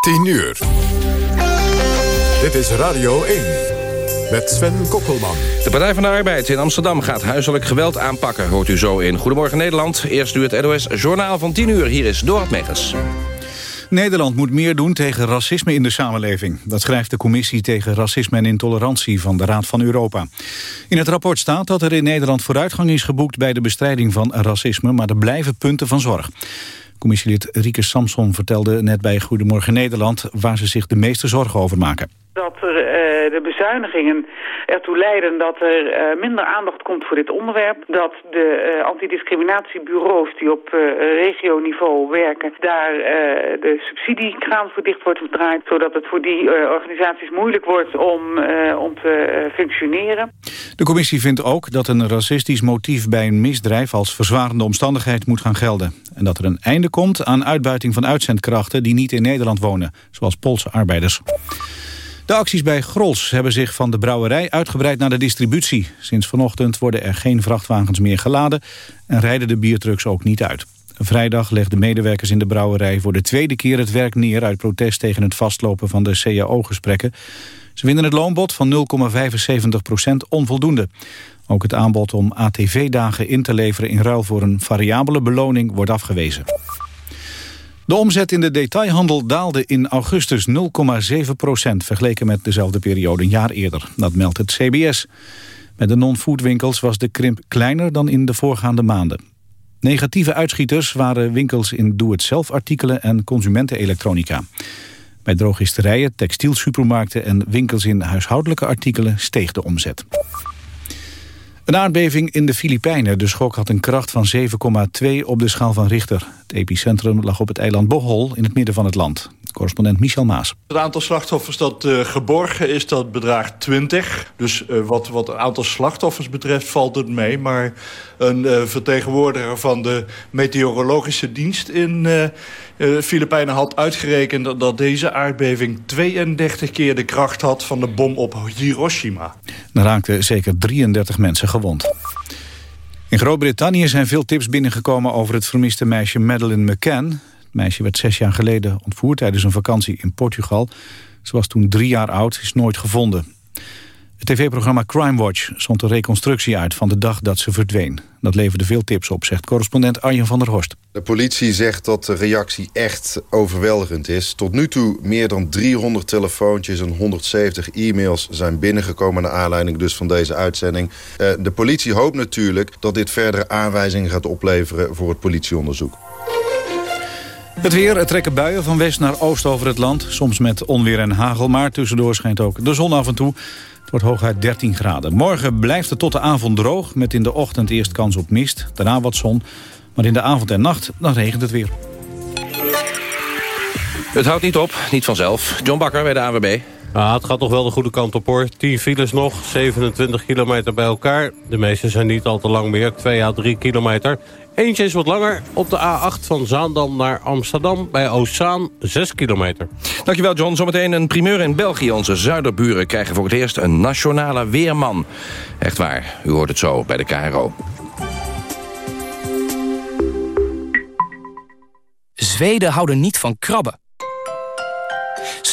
10 uur. Dit is Radio 1. Met Sven Kokkelman. De Partij van de Arbeid in Amsterdam gaat huiselijk geweld aanpakken. Hoort u zo in Goedemorgen Nederland. Eerst nu het NOS Journaal van 10 uur. Hier is Dorot Megens. Nederland moet meer doen tegen racisme in de samenleving. Dat schrijft de Commissie tegen Racisme en Intolerantie van de Raad van Europa. In het rapport staat dat er in Nederland vooruitgang is geboekt... bij de bestrijding van racisme, maar er blijven punten van zorg. Commissielid Rieke Samson vertelde net bij Goedemorgen Nederland... waar ze zich de meeste zorgen over maken dat er, uh, de bezuinigingen ertoe leiden dat er uh, minder aandacht komt voor dit onderwerp. Dat de uh, antidiscriminatiebureaus die op regioniveau werken, daar de subsidiekraan voor dicht wordt gedraaid. Zodat het voor die organisaties moeilijk wordt om, om te functioneren. De commissie vindt ook dat een racistisch motief bij een misdrijf als verzwarende omstandigheid moet gaan gelden. En dat er een einde komt aan uitbuiting van uitzendkrachten die niet in Nederland wonen, zoals Poolse arbeiders. De acties bij Grols hebben zich van de brouwerij uitgebreid naar de distributie. Sinds vanochtend worden er geen vrachtwagens meer geladen en rijden de biertrucks ook niet uit. Vrijdag legden medewerkers in de brouwerij voor de tweede keer het werk neer... uit protest tegen het vastlopen van de CAO-gesprekken. Ze vinden het loonbod van 0,75% onvoldoende. Ook het aanbod om ATV-dagen in te leveren in ruil voor een variabele beloning wordt afgewezen. De omzet in de detailhandel daalde in augustus 0,7 procent... vergeleken met dezelfde periode een jaar eerder. Dat meldt het CBS. Met de non-foodwinkels was de krimp kleiner dan in de voorgaande maanden. Negatieve uitschieters waren winkels in doe-het-zelf artikelen en consumentenelektronica. Bij drogisterijen, textielsupermarkten en winkels in huishoudelijke artikelen steeg de omzet. Een aardbeving in de Filipijnen. De schok had een kracht van 7,2 op de schaal van Richter. Het epicentrum lag op het eiland Bohol in het midden van het land. Correspondent Michel Maas. Het aantal slachtoffers dat uh, geborgen is, dat bedraagt 20. Dus uh, wat, wat het aantal slachtoffers betreft valt het mee. Maar een uh, vertegenwoordiger van de meteorologische dienst in de Filipijnen had uitgerekend... dat deze aardbeving 32 keer de kracht had van de bom op Hiroshima. Er raakten zeker 33 mensen gewond. In Groot-Brittannië zijn veel tips binnengekomen over het vermiste meisje Madeleine McCann. Het meisje werd zes jaar geleden ontvoerd tijdens een vakantie in Portugal. Ze was toen drie jaar oud, is nooit gevonden. Het tv-programma Crime Watch zond een reconstructie uit van de dag dat ze verdween. Dat leverde veel tips op, zegt correspondent Arjen van der Horst. De politie zegt dat de reactie echt overweldigend is. Tot nu toe meer dan 300 telefoontjes en 170 e-mails zijn binnengekomen... naar aanleiding dus van deze uitzending. Eh, de politie hoopt natuurlijk dat dit verdere aanwijzingen gaat opleveren... voor het politieonderzoek. Het weer, het trekken buien van west naar oost over het land. Soms met onweer en hagel, maar tussendoor schijnt ook de zon af en toe. Het wordt hooguit 13 graden. Morgen blijft het tot de avond droog... met in de ochtend eerst kans op mist, daarna wat zon. Maar in de avond en nacht, dan regent het weer. Het houdt niet op, niet vanzelf. John Bakker bij de AWB. Ah, het gaat toch wel de goede kant op hoor. 10 files nog, 27 kilometer bij elkaar. De meeste zijn niet al te lang meer, 2 à 3 kilometer. Eentje is wat langer op de A8 van Zaandam naar Amsterdam... bij Oostzaan, 6 kilometer. Dankjewel John. Zometeen een primeur in België. Onze zuiderburen krijgen voor het eerst een nationale weerman. Echt waar, u hoort het zo bij de KRO. Zweden houden niet van krabben.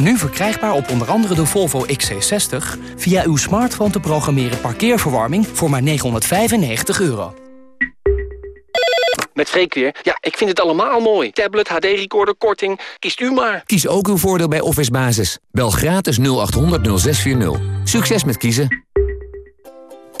Nu verkrijgbaar op onder andere de Volvo XC60... via uw smartphone te programmeren parkeerverwarming voor maar 995 euro. Met Freek weer. Ja, ik vind het allemaal mooi. Tablet, HD-recorder, korting. Kiest u maar. Kies ook uw voordeel bij Office Basis. Bel gratis 0800 0640. Succes met kiezen.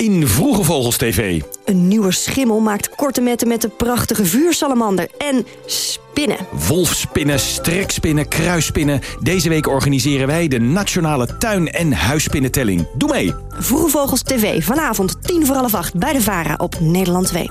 In Vroege Vogels TV. Een nieuwe schimmel maakt korte metten met de prachtige vuursalamander. En spinnen. Wolfspinnen, strekspinnen, kruisspinnen. Deze week organiseren wij de Nationale Tuin- en Huisspinnentelling. Doe mee! Vroege Vogels TV, vanavond tien voor half acht bij de VARA op Nederland 2.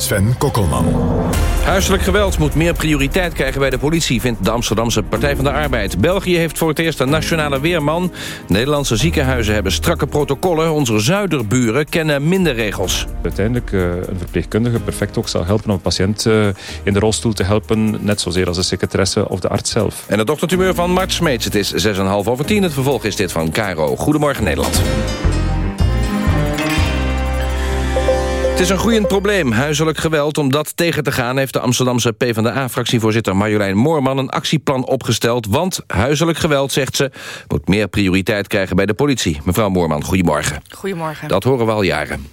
Sven Kokkelman. Huiselijk geweld moet meer prioriteit krijgen bij de politie... vindt de Amsterdamse Partij van de Arbeid. België heeft voor het eerst een nationale weerman. Nederlandse ziekenhuizen hebben strakke protocollen. Onze zuiderburen kennen minder regels. Uiteindelijk uh, een verpleegkundige perfect ook zal helpen... om een patiënt uh, in de rolstoel te helpen... net zozeer als de secretaresse of de arts zelf. En het ochtendtumeur van Mart Smeets. Het is 6,5 over 10. Het vervolg is dit van Caro. Goedemorgen Nederland. Het is een groeiend probleem, huiselijk geweld. Om dat tegen te gaan heeft de Amsterdamse PvdA-fractievoorzitter Marjolein Moorman een actieplan opgesteld. Want huiselijk geweld, zegt ze, moet meer prioriteit krijgen bij de politie. Mevrouw Moorman, goedemorgen. Goedemorgen. Dat horen we al jaren.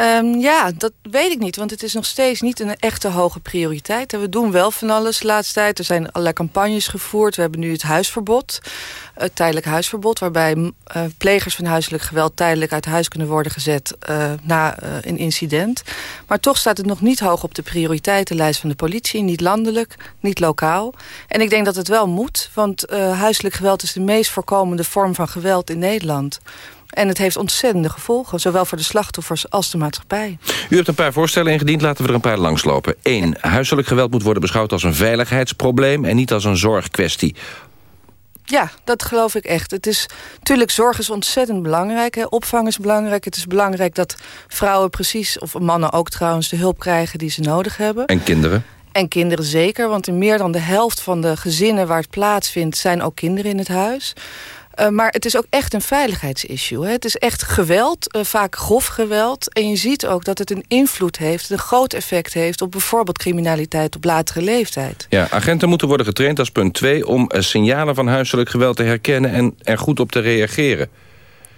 Um, ja, dat weet ik niet, want het is nog steeds niet een echte hoge prioriteit. We doen wel van alles de laatste tijd. Er zijn allerlei campagnes gevoerd. We hebben nu het huisverbod, het tijdelijk huisverbod... waarbij uh, plegers van huiselijk geweld tijdelijk uit huis kunnen worden gezet... Uh, na uh, een incident. Maar toch staat het nog niet hoog op de prioriteitenlijst van de politie. Niet landelijk, niet lokaal. En ik denk dat het wel moet, want huiselijk geweld... is de meest voorkomende vorm van geweld in Nederland... En het heeft ontzettende gevolgen, zowel voor de slachtoffers als de maatschappij. U hebt een paar voorstellen ingediend, laten we er een paar langslopen. Eén, huiselijk geweld moet worden beschouwd als een veiligheidsprobleem... en niet als een zorgkwestie. Ja, dat geloof ik echt. Het is, natuurlijk, zorg is ontzettend belangrijk. Hè. Opvang is belangrijk. Het is belangrijk dat vrouwen precies, of mannen ook trouwens... de hulp krijgen die ze nodig hebben. En kinderen? En kinderen zeker, want in meer dan de helft van de gezinnen waar het plaatsvindt... zijn ook kinderen in het huis. Uh, maar het is ook echt een veiligheidsissue. Hè. Het is echt geweld, uh, vaak grof geweld. En je ziet ook dat het een invloed heeft, een groot effect heeft... op bijvoorbeeld criminaliteit op latere leeftijd. Ja, agenten moeten worden getraind als punt 2... om uh, signalen van huiselijk geweld te herkennen en er goed op te reageren.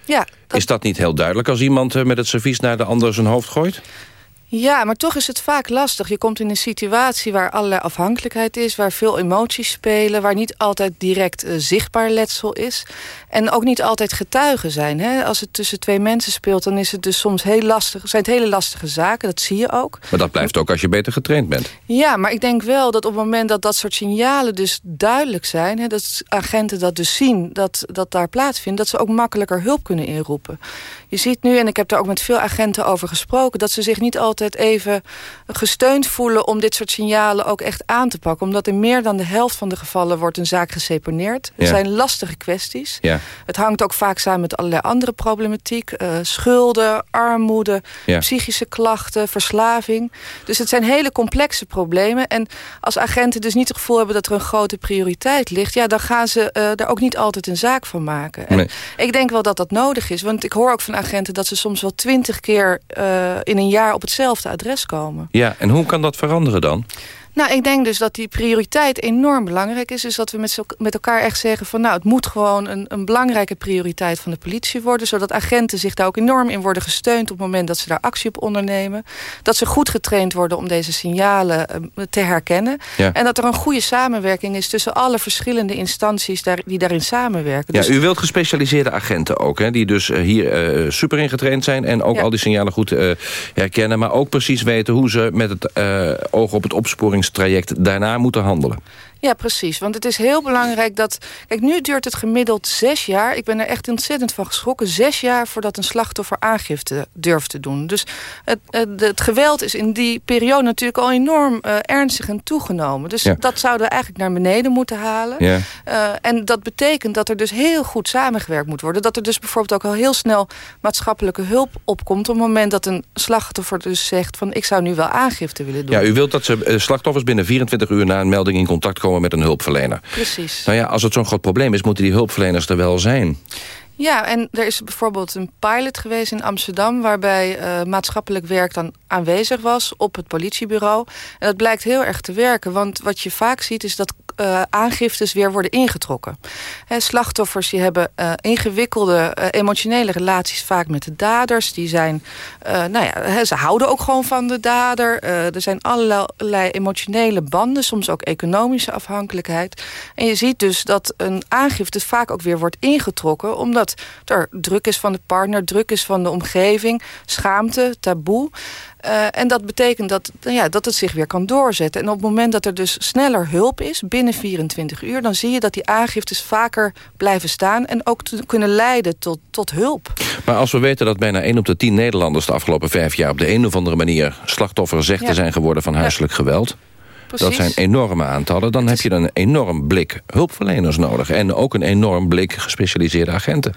Ja, dat... Is dat niet heel duidelijk als iemand met het servies naar de ander zijn hoofd gooit? Ja, maar toch is het vaak lastig. Je komt in een situatie waar allerlei afhankelijkheid is... waar veel emoties spelen, waar niet altijd direct uh, zichtbaar letsel is... en ook niet altijd getuigen zijn. Hè? Als het tussen twee mensen speelt, dan is het dus soms heel lastig, zijn het hele lastige zaken. Dat zie je ook. Maar dat blijft ook als je beter getraind bent. Ja, maar ik denk wel dat op het moment dat dat soort signalen dus duidelijk zijn... Hè, dat agenten dat dus zien, dat dat daar plaatsvindt... dat ze ook makkelijker hulp kunnen inroepen. Je ziet nu, en ik heb daar ook met veel agenten over gesproken... dat ze zich niet altijd even gesteund voelen om dit soort signalen ook echt aan te pakken. Omdat in meer dan de helft van de gevallen wordt een zaak geseponeerd. Het zijn lastige kwesties. Ja. Het hangt ook vaak samen met allerlei andere problematiek. Uh, schulden, armoede, ja. psychische klachten, verslaving. Dus het zijn hele complexe problemen. En als agenten dus niet het gevoel hebben dat er een grote prioriteit ligt... ja, dan gaan ze uh, daar ook niet altijd een zaak van maken. En Nee. Ik denk wel dat dat nodig is. Want ik hoor ook van agenten dat ze soms wel twintig keer uh, in een jaar op hetzelfde adres komen. Ja, en hoe kan dat veranderen dan? Nou, ik denk dus dat die prioriteit enorm belangrijk is. Dus dat we met, elkaar echt zeggen van... nou, het moet gewoon een, een belangrijke prioriteit van de politie worden... zodat agenten zich daar ook enorm in worden gesteund... op het moment dat ze daar actie op ondernemen. Dat ze goed getraind worden om deze signalen uh, te herkennen. Ja. En dat er een goede samenwerking is... tussen alle verschillende instanties daar, die daarin samenwerken. Ja, Dus- u wilt gespecialiseerde agenten ook, hè, die dus eh, hier eh, super ingetraind zijn... en ook Ja. al die signalen goed eh, herkennen... maar ook precies weten hoe ze met het oog op het opsporingstraject daarna moeten handelen. Ja, precies. Want het is heel belangrijk dat... Kijk, nu duurt het gemiddeld zes jaar. Ik ben er echt ontzettend van geschrokken. Zes jaar voordat een slachtoffer aangifte durft te doen. Dus het, het, het geweld is in die periode natuurlijk al enorm uh, ernstig en toegenomen. Dus Ja. dat zouden we eigenlijk naar beneden moeten halen. Ja. Uh, en dat betekent dat er dus heel goed samengewerkt moet worden. Dat er dus bijvoorbeeld ook al heel snel maatschappelijke hulp opkomt... op het moment dat een slachtoffer dus zegt van... ik zou nu wel aangifte willen doen. Ja, u wilt dat ze eh, slachtoffers binnen 24 uur na een melding in contact komen met een hulpverlener. Precies. Nou ja, als het zo'n groot probleem is, moeten die hulpverleners er wel zijn. Ja, en er is bijvoorbeeld een pilot geweest in Amsterdam... waarbij uh, maatschappelijk werk dan aanwezig was op het politiebureau. En dat blijkt heel erg te werken. Want wat je vaak ziet is dat uh, aangiftes weer worden ingetrokken. Slachtoffers die hebben uh, ingewikkelde uh, emotionele relaties vaak met de daders. Die zijn, nou ja, ze houden ook gewoon van de dader. er zijn allerlei emotionele banden, soms ook economische afhankelijkheid. En je ziet dus dat een aangifte vaak ook weer wordt ingetrokken... omdat er druk is van de partner, druk is van de omgeving... schaamte, taboe... Uh, en dat betekent dat, nou ja, dat het zich weer kan doorzetten. En op het moment dat er dus sneller hulp is, binnen 24 uur... dan zie je dat die aangiftes vaker blijven staan... en ook te, kunnen leiden tot, tot hulp. Maar als we weten dat bijna 1 op de 10 Nederlanders... de afgelopen vijf jaar op de een of andere manier... slachtoffer zegt Ja. te zijn geworden van huiselijk geweld... Precies. Dat zijn enorme aantallen. Dan heb je een enorm blik hulpverleners nodig. En ook een enorm blik gespecialiseerde agenten.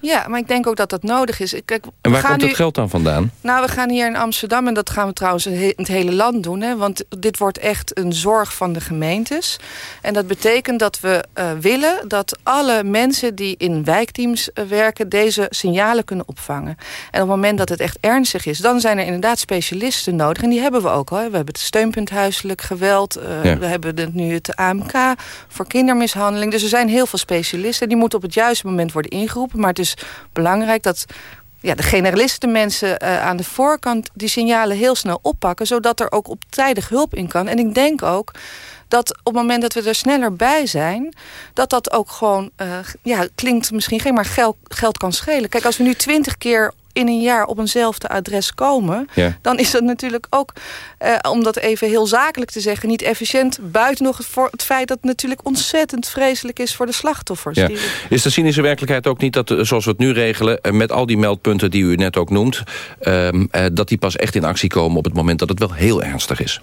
Ja, maar ik denk ook dat dat nodig is. Kijk, En waar komt nu... het geld dan vandaan? Nou, we gaan hier in Amsterdam, en dat gaan we trouwens in het hele land doen... Hè, want dit wordt echt een zorg van de gemeentes. En dat betekent dat we uh, willen dat alle mensen die in wijkteams uh, werken... deze signalen kunnen opvangen. En op het moment dat het echt ernstig is... dan zijn er inderdaad specialisten nodig. En die hebben we ook al. Hè. We hebben het steunpunt huiselijk geweld. Uh, Ja. We hebben de, nu het AMK voor kindermishandeling. Dus er zijn heel veel specialisten. Die moeten op het juiste moment worden ingeroepen. Maar het is belangrijk dat ja, de generalisten mensen uh, aan de voorkant die signalen heel snel oppakken, zodat er ook op tijdig hulp in kan. En ik denk ook dat op het moment dat we er sneller bij zijn, dat dat ook gewoon, uh, ja, klinkt misschien geen, maar geld, geld kan schelen. Kijk, als we nu twintig keer in een jaar op eenzelfde adres komen... Ja. dan is dat natuurlijk ook, uh, om dat even heel zakelijk te zeggen... niet efficiënt, buiten nog het, voor, het feit dat het natuurlijk ontzettend vreselijk is voor de slachtoffers. Ja. Die- Is de cynische werkelijkheid ook niet dat, eh, zoals we het nu regelen... eh, met al die meldpunten die u net ook noemt... ehm, eh, dat die pas echt in actie komen op het moment dat het wel heel ernstig is?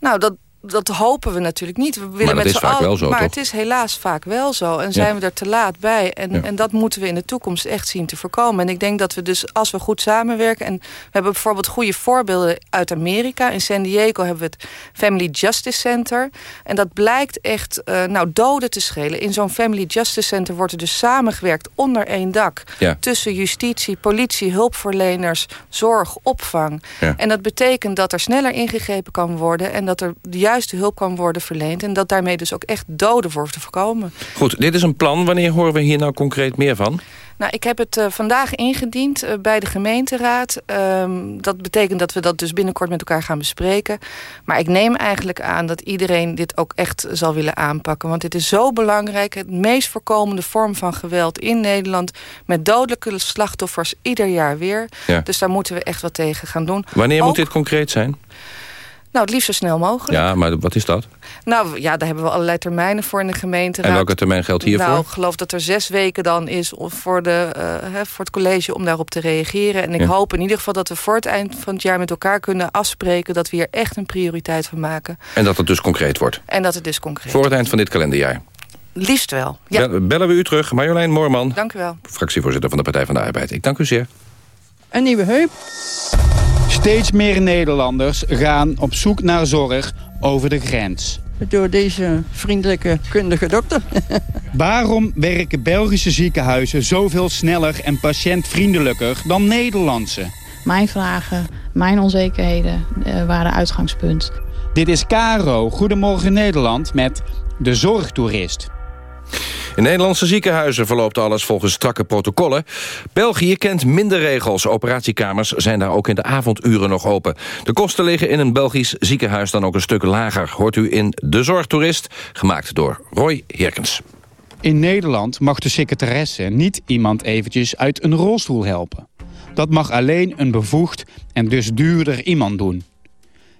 Nou, dat, dat hopen we natuurlijk niet. We willen Maar met is z'n vaak allen- wel zo, Maar toch? het is helaas vaak wel zo. En zijn Ja. we er te laat bij. En, Ja. en dat moeten we in de toekomst echt zien te voorkomen. En ik denk dat we dus, als we goed samenwerken... en we hebben bijvoorbeeld goede voorbeelden uit Amerika. In San Diego hebben we het Family Justice Center. En dat blijkt echt uh, nou, doden te schelen. In zo'n Family Justice Center wordt er dus samengewerkt onder één dak. Ja. Tussen justitie, politie, hulpverleners, zorg, opvang. En dat betekent dat er sneller ingegrepen kan worden... en dat er de juiste hulp kan worden verleend... en dat daarmee dus ook echt doden worden voorkomen. Goed, dit is een plan. Wanneer horen we hier nou concreet meer van? Nou, ik heb het uh, vandaag ingediend uh, bij de gemeenteraad. Um, dat betekent dat we dat dus binnenkort met elkaar gaan bespreken. Maar ik neem eigenlijk aan dat iedereen dit ook echt zal willen aanpakken. Want dit is zo belangrijk. Het meest voorkomende vorm van geweld in Nederland... met dodelijke slachtoffers ieder jaar weer. Ja. Dus daar moeten we echt wat tegen gaan doen. Wanneer ook, moet dit concreet zijn? Nou, het liefst zo snel mogelijk. Ja, maar wat is dat? Nou ja, daar hebben we allerlei termijnen voor in de gemeenteraad. En welke termijn geldt hiervoor? Nou, ik geloof dat er zes weken dan is voor, de, uh, hè, voor het college om daarop te reageren. En ik Ja. hoop in ieder geval dat we voor het eind van het jaar met elkaar kunnen afspreken... dat we hier echt een prioriteit van maken. En dat het dus concreet wordt? En dat het dus concreet Voor het eind van dit kalenderjaar? Liefst wel, ja. Be- Bellen we u terug. Marjolein Moorman, Dank u wel. fractievoorzitter van de Partij van de Arbeid. Ik dank u zeer. Een nieuwe heup. Steeds meer Nederlanders gaan op zoek naar zorg over de grens. Door deze vriendelijke, kundige dokter. Waarom werken Belgische ziekenhuizen zoveel sneller en patiëntvriendelijker dan Nederlandse? Mijn vragen, mijn onzekerheden uh, waren uitgangspunt. Dit is Caro, Goedemorgen Nederland, met De Zorgtoerist. In Nederlandse ziekenhuizen verloopt alles volgens strakke protocollen. België kent minder regels. Operatiekamers zijn daar ook in de avonduren nog open. De kosten liggen in een Belgisch ziekenhuis dan ook een stuk lager. Hoort u in De Zorgtoerist, gemaakt door Roy Herkens. In Nederland mag de secretaresse niet iemand eventjes uit een rolstoel helpen. Dat mag alleen een bevoegd en dus duurder iemand doen.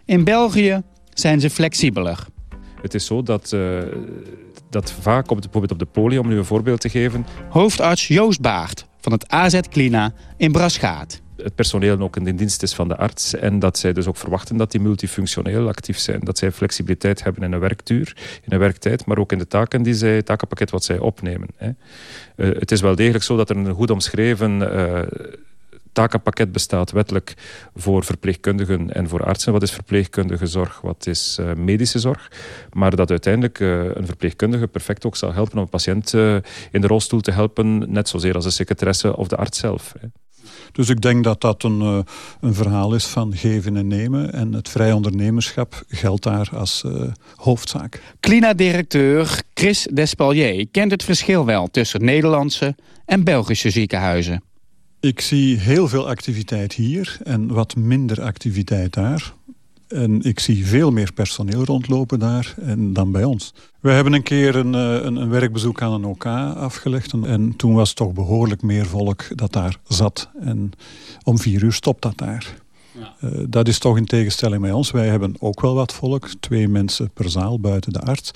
In België zijn ze flexibeler. Het is zo dat, uh, dat vaak, op de, bijvoorbeeld op de poli, om nu een voorbeeld te geven... Hoofdarts Joost Baart van het AZ Klina in Brasgaat het personeel ook in dienst is van de arts. En dat zij dus ook verwachten dat die multifunctioneel actief zijn. Dat zij flexibiliteit hebben in een werktuur, in een werktijd, maar ook in de taken die zij, takenpakket wat zij opnemen. Hè. Uh, het is wel degelijk zo dat er een goed omschreven uh, takenpakket bestaat wettelijk voor verpleegkundigen en voor artsen. Wat is verpleegkundige zorg, wat is uh, medische zorg. Maar dat uiteindelijk uh, een verpleegkundige perfect ook zal helpen om een patiënt uh, in de rolstoel te helpen, net zozeer als de secretaresse of de arts zelf. Hè. Dus ik denk dat dat een, uh, een verhaal is van geven en nemen. En het vrij ondernemerschap geldt daar als uh, hoofdzaak. Clina-directeur Chris Despalier kent het verschil wel tussen Nederlandse en Belgische ziekenhuizen. Ik zie heel veel activiteit hier en wat minder activiteit daar. En ik zie veel meer personeel rondlopen daar en dan bij ons. We hebben een keer een, een, een werkbezoek aan een OK afgelegd. En, en, toen was toch behoorlijk meer volk dat daar zat. En om vier uur stopt dat daar. Ja. Uh, dat is toch in tegenstelling met ons. Wij hebben ook wel wat volk. Twee mensen per zaal buiten de arts.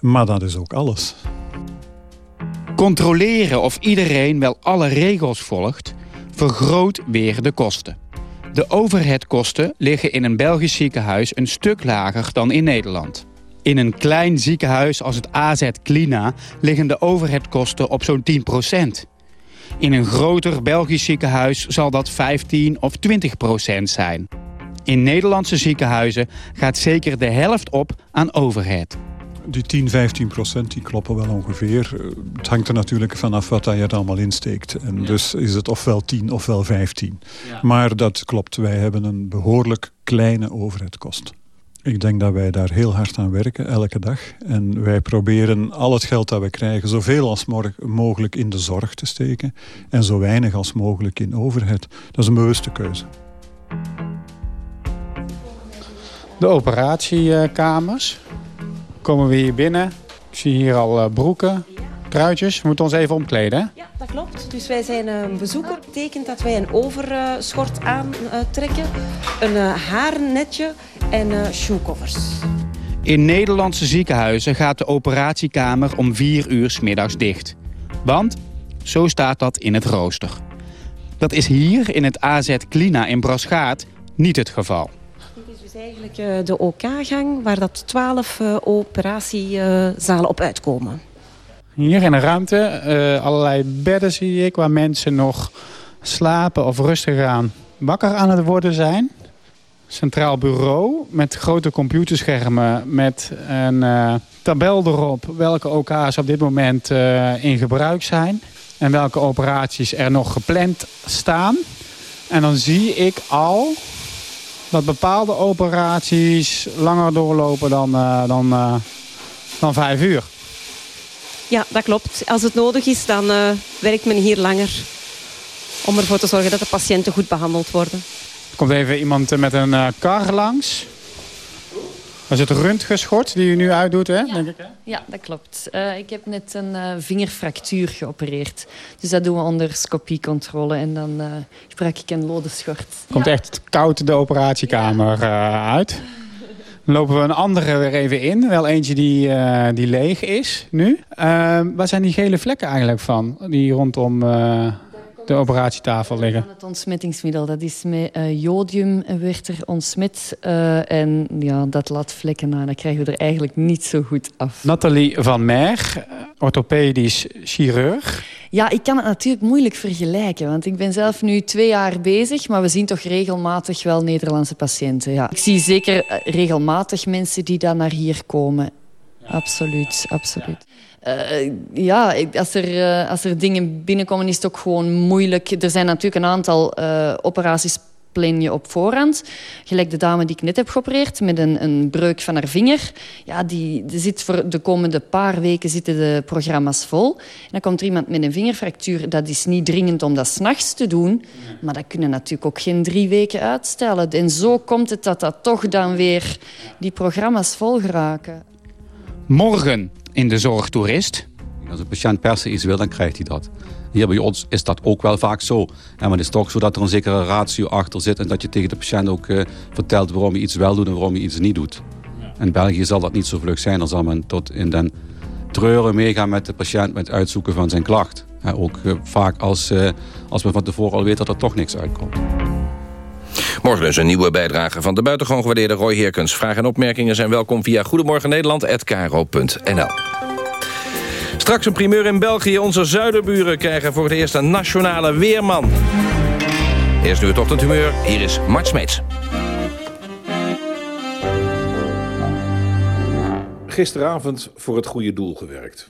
Maar dat is ook alles. Controleren of iedereen wel alle regels volgt... vergroot weer de kosten. De overheadkosten liggen in een Belgisch ziekenhuis een stuk lager dan in Nederland. In een klein ziekenhuis als het AZ Klina liggen de overheadkosten op zo'n 10% In een groter Belgisch ziekenhuis zal dat 15 of 20% zijn. In Nederlandse ziekenhuizen gaat zeker de helft op aan overhead. Die 10, 15 procent die kloppen wel ongeveer. Het hangt er natuurlijk vanaf wat je er allemaal insteekt. En ja. dus is het ofwel 10 ofwel 15. Ja. Maar dat klopt, wij hebben een behoorlijk kleine overheidkost. Ik denk dat wij daar heel hard aan werken, elke dag. En wij proberen al het geld dat we krijgen... zoveel als mogelijk in de zorg te steken... en zo weinig als mogelijk in overheid. Dat is een bewuste keuze. De operatiekamers. Komen we hier binnen. Ik zie hier al broeken, truitjes. We moeten ons even omkleden, hè? Ja, dat klopt. Dus wij zijn een bezoeker. Dat betekent dat wij een overschort aantrekken. Een haarnetje en uh, shoecovers. In Nederlandse ziekenhuizen gaat de operatiekamer om 4 uur s middags dicht. Want zo staat dat in het rooster. Dat is hier in het AZ Klina in Brasgaat niet het geval. Is eigenlijk uh, de OK-gang waar dat 12 uh, operatiezalen op uitkomen. Hier in een ruimte, allerlei bedden zie ik waar mensen nog slapen of rustig aan wakker aan het worden zijn centraal bureau met grote computerschermen met een uh, tabel erop welke OK's op dit moment uh, in gebruik zijn en welke operaties er nog gepland staan. En dan zie ik al dat bepaalde operaties langer doorlopen dan, uh, dan, dan vijf uur. Ja, dat klopt. Als het nodig is, dan werkt men hier langer om ervoor te zorgen dat de patiënten goed behandeld worden. Er komt even iemand met een kar langs. Dat is het röntgenschort die u nu uitdoet, hè? Ja, denk ik, hè? ja dat klopt. Uh, ik heb net een uh, vingerfractuur geopereerd. Dus dat doen we onder scopiecontrole. En dan gebruik ik een lode schort. Komt ja. echt koud de operatiekamer uit. Dan lopen we een andere weer even in. Wel eentje die, die leeg is nu. waar zijn die gele vlekken eigenlijk van? Die rondom de operatietafel liggen? Het ontsmettingsmiddel, dat is met uh, jodium werd er ontsmet. Uh, en ja, dat laat vlekken na. Dat krijgen we er eigenlijk niet zo goed af. Nathalie van Meer, orthopedisch chirurg. Ja, ik kan het natuurlijk moeilijk vergelijken. Want ik ben zelf nu twee jaar bezig. Maar we zien toch regelmatig wel Nederlandse patiënten. Ja. Ik zie zeker regelmatig mensen die dan naar hier komen. Absoluut, absoluut. Uh, ja, als er, uh, als er dingen binnenkomen is het ook gewoon moeilijk. Er zijn natuurlijk een aantal uh, operaties op voorhand. Gelijk de dame die ik net heb geopereerd met een, een breuk van haar vinger. Ja, die, die zit voor de komende paar weken zitten de programma's vol. Dan komt er iemand met een vingerfractuur. Dat is niet dringend om dat s'nachts te doen. Maar dat kunnen natuurlijk ook geen drie weken uitstellen. En zo komt het dat dat toch dan weer die programma's vol geraken. Morgen in de zorgtoerist. Als een patiënt per se iets wil, dan krijgt hij dat. Hier bij ons is dat ook wel vaak zo. En maar het is toch zo dat er een zekere ratio achter zit... en dat je tegen de patiënt ook uh, vertelt waarom je iets wel doet en waarom je iets niet doet. In België zal dat niet zo vlug zijn. Dan zal men tot in den treuren meegaan met de patiënt met het uitzoeken van zijn klacht. ook eh, vaak als, uh, als men van tevoren al weet dat er toch niks uitkomt. Morgen dus een nieuwe bijdrage van de buitengewoon gewaardeerde Roy Heerkens. Vragen en opmerkingen zijn welkom via goedemorgennederland.kro.nl. Straks een primeur in België. Onze zuiderburen krijgen voor het eerst een nationale weerman. Eerst nu het ochtendhumeur. Hier is Mart Smeets. Gisteravond voor het goede doel gewerkt.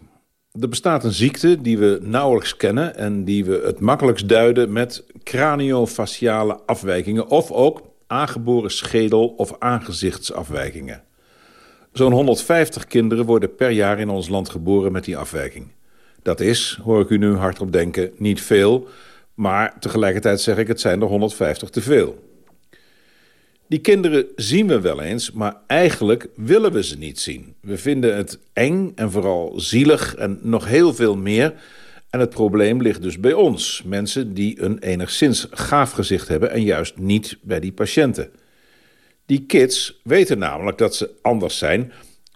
Er bestaat een ziekte die we nauwelijks kennen... en die we het makkelijkst duiden met craniofaciale afwijkingen... of ook aangeboren schedel- of aangezichtsafwijkingen. Zo'n 150 kinderen worden per jaar in ons land geboren met die afwijking. Dat is, hoor ik u nu hardop denken, niet veel... maar tegelijkertijd zeg ik, het zijn er 150 te veel. Die kinderen zien we wel eens, maar eigenlijk willen we ze niet zien. We vinden het eng en vooral zielig en nog heel veel meer. En het probleem ligt dus bij ons, mensen die een enigszins gaaf gezicht hebben... en juist niet bij die patiënten. Die kids weten namelijk dat ze anders zijn...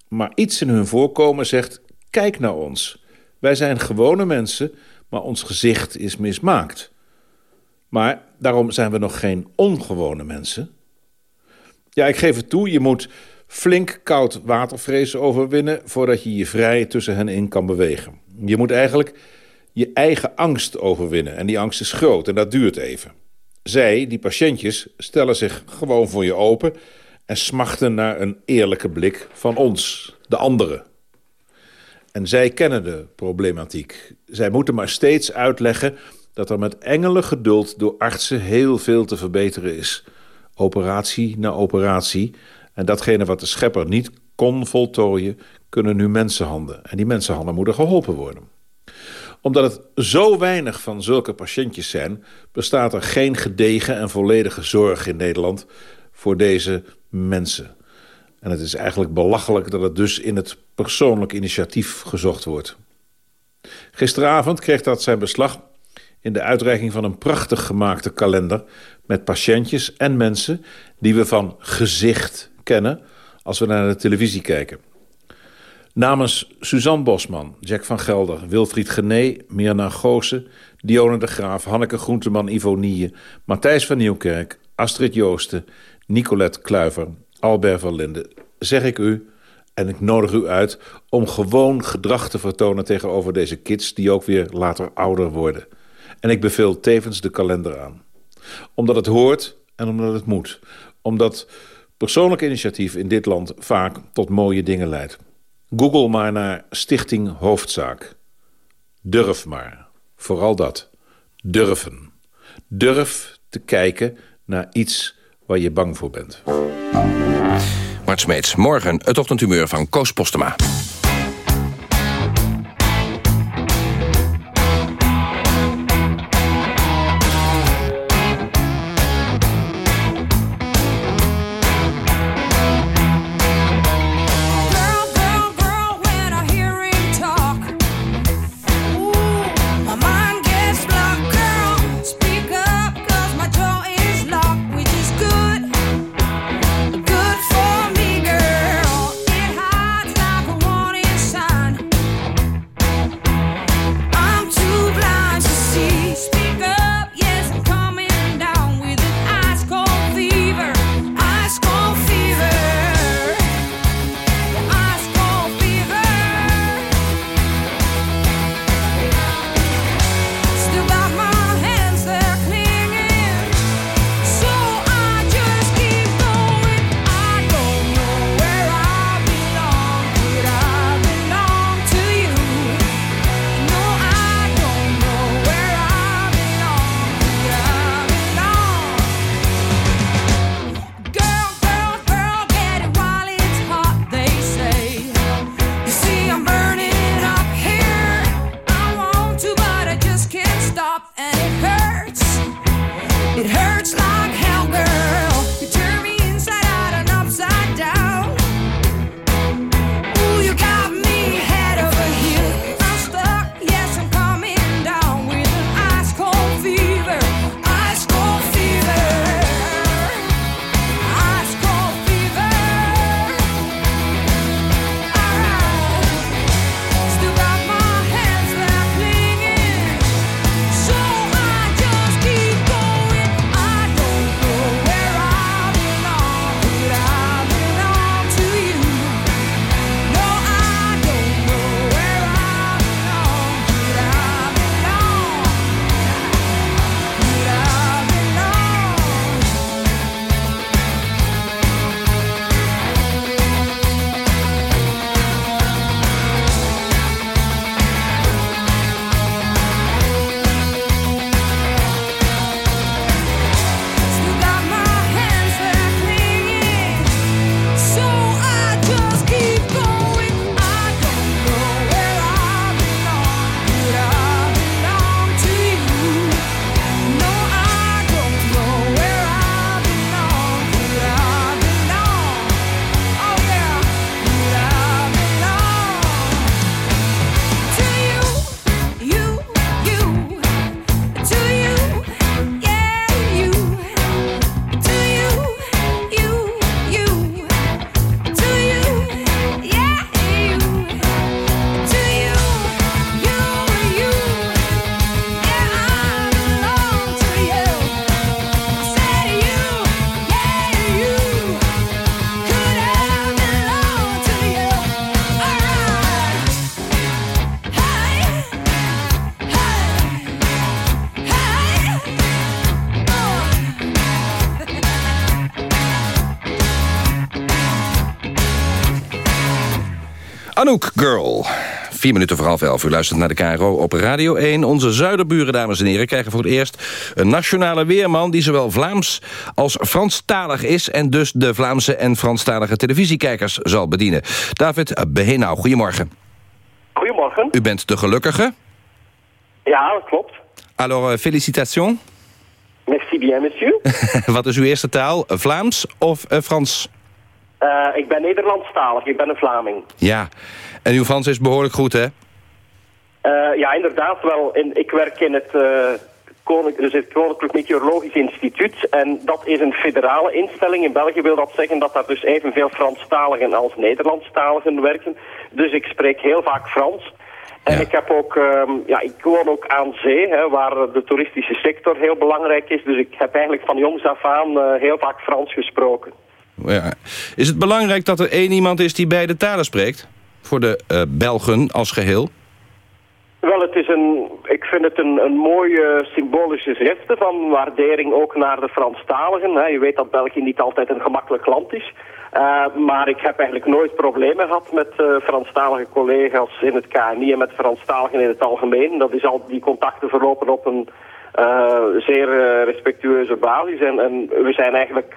maar iets in hun voorkomen zegt, kijk naar ons. Wij zijn gewone mensen, maar ons gezicht is mismaakt. Maar daarom zijn we nog geen ongewone mensen... Ja, ik geef het toe, je moet flink koud watervrees overwinnen... voordat je je vrij tussen hen in kan bewegen. Je moet eigenlijk je eigen angst overwinnen. En die angst is groot en dat duurt even. Zij, die patiëntjes, stellen zich gewoon voor je open... en smachten naar een eerlijke blik van ons, de anderen. En zij kennen de problematiek. Zij moeten maar steeds uitleggen dat er met engelen geduld... door artsen heel veel te verbeteren is operatie na operatie. En datgene wat de schepper niet kon voltooien, kunnen nu mensenhanden. En die mensenhanden moeten geholpen worden. Omdat het zo weinig van zulke patiëntjes zijn... bestaat er geen gedegen en volledige zorg in Nederland voor deze mensen. En het is eigenlijk belachelijk dat het dus in het persoonlijk initiatief gezocht wordt. Gisteravond kreeg dat zijn beslag in de uitreiking van een prachtig gemaakte kalender... met patiëntjes en mensen die we van gezicht kennen... als we naar de televisie kijken. Namens Suzanne Bosman, Jack van Gelder, Wilfried Gené, Mirna Goosen... Dione de Graaf, Hanneke Groenteman, Ivo Nieën... Matthijs van Nieuwkerk, Astrid Joosten, Nicolette Kluiver, Albert van Linden... zeg ik u, en ik nodig u uit om gewoon gedrag te vertonen tegenover deze kids... die ook weer later ouder worden... En ik beveel tevens de kalender aan. Omdat het hoort en omdat het moet. Omdat persoonlijk initiatief in dit land vaak tot mooie dingen leidt. Google maar naar Stichting Hoofdzaak. Durf maar. Vooral dat. Durven. Durf te kijken naar iets waar je bang voor bent. Mart Smeets, morgen het ochtendhumeur van Koos Postema. Anouk Girl. Vier minuten voor half elf. U luistert naar de KRO op Radio 1. Onze zuiderburen, dames en heren, krijgen voor het eerst... een nationale weerman die zowel Vlaams als Franstalig is... en dus de Vlaamse en Franstalige televisiekijkers zal bedienen. David Behenau, goedemorgen. Goedemorgen. U bent de gelukkige. Ja, dat klopt. Alors, uh, félicitations. Merci bien, monsieur. Wat is uw eerste taal? Vlaams of uh, Frans? Uh, ik ben Nederlandstalig, ik ben een Vlaming. Ja, en uw Frans is behoorlijk goed, hè? Uh, ja, inderdaad wel. In, ik werk in het, uh, dus het Koninklijk Meteorologisch Instituut. En dat is een federale instelling. In België wil dat zeggen dat daar dus evenveel Franstaligen als Nederlandstaligen werken. Dus ik spreek heel vaak Frans. En ja. ik heb ook, um, ja, ik woon ook aan zee, hè, waar de toeristische sector heel belangrijk is. Dus ik heb eigenlijk van jongs af aan uh, heel vaak Frans gesproken. Ja. Is het belangrijk dat er één iemand is die beide talen spreekt? Voor de uh, Belgen als geheel? Wel, het is een, ik vind het een, een mooie symbolische geste van waardering ook naar de Franstaligen. Je weet dat België niet altijd een gemakkelijk land is. Uh, maar ik heb eigenlijk nooit problemen gehad met uh, Franstalige collega's in het KNI en met Franstaligen in het algemeen. Dat is al, die contacten verlopen op een zeer respectueuze basis. En, en we zijn eigenlijk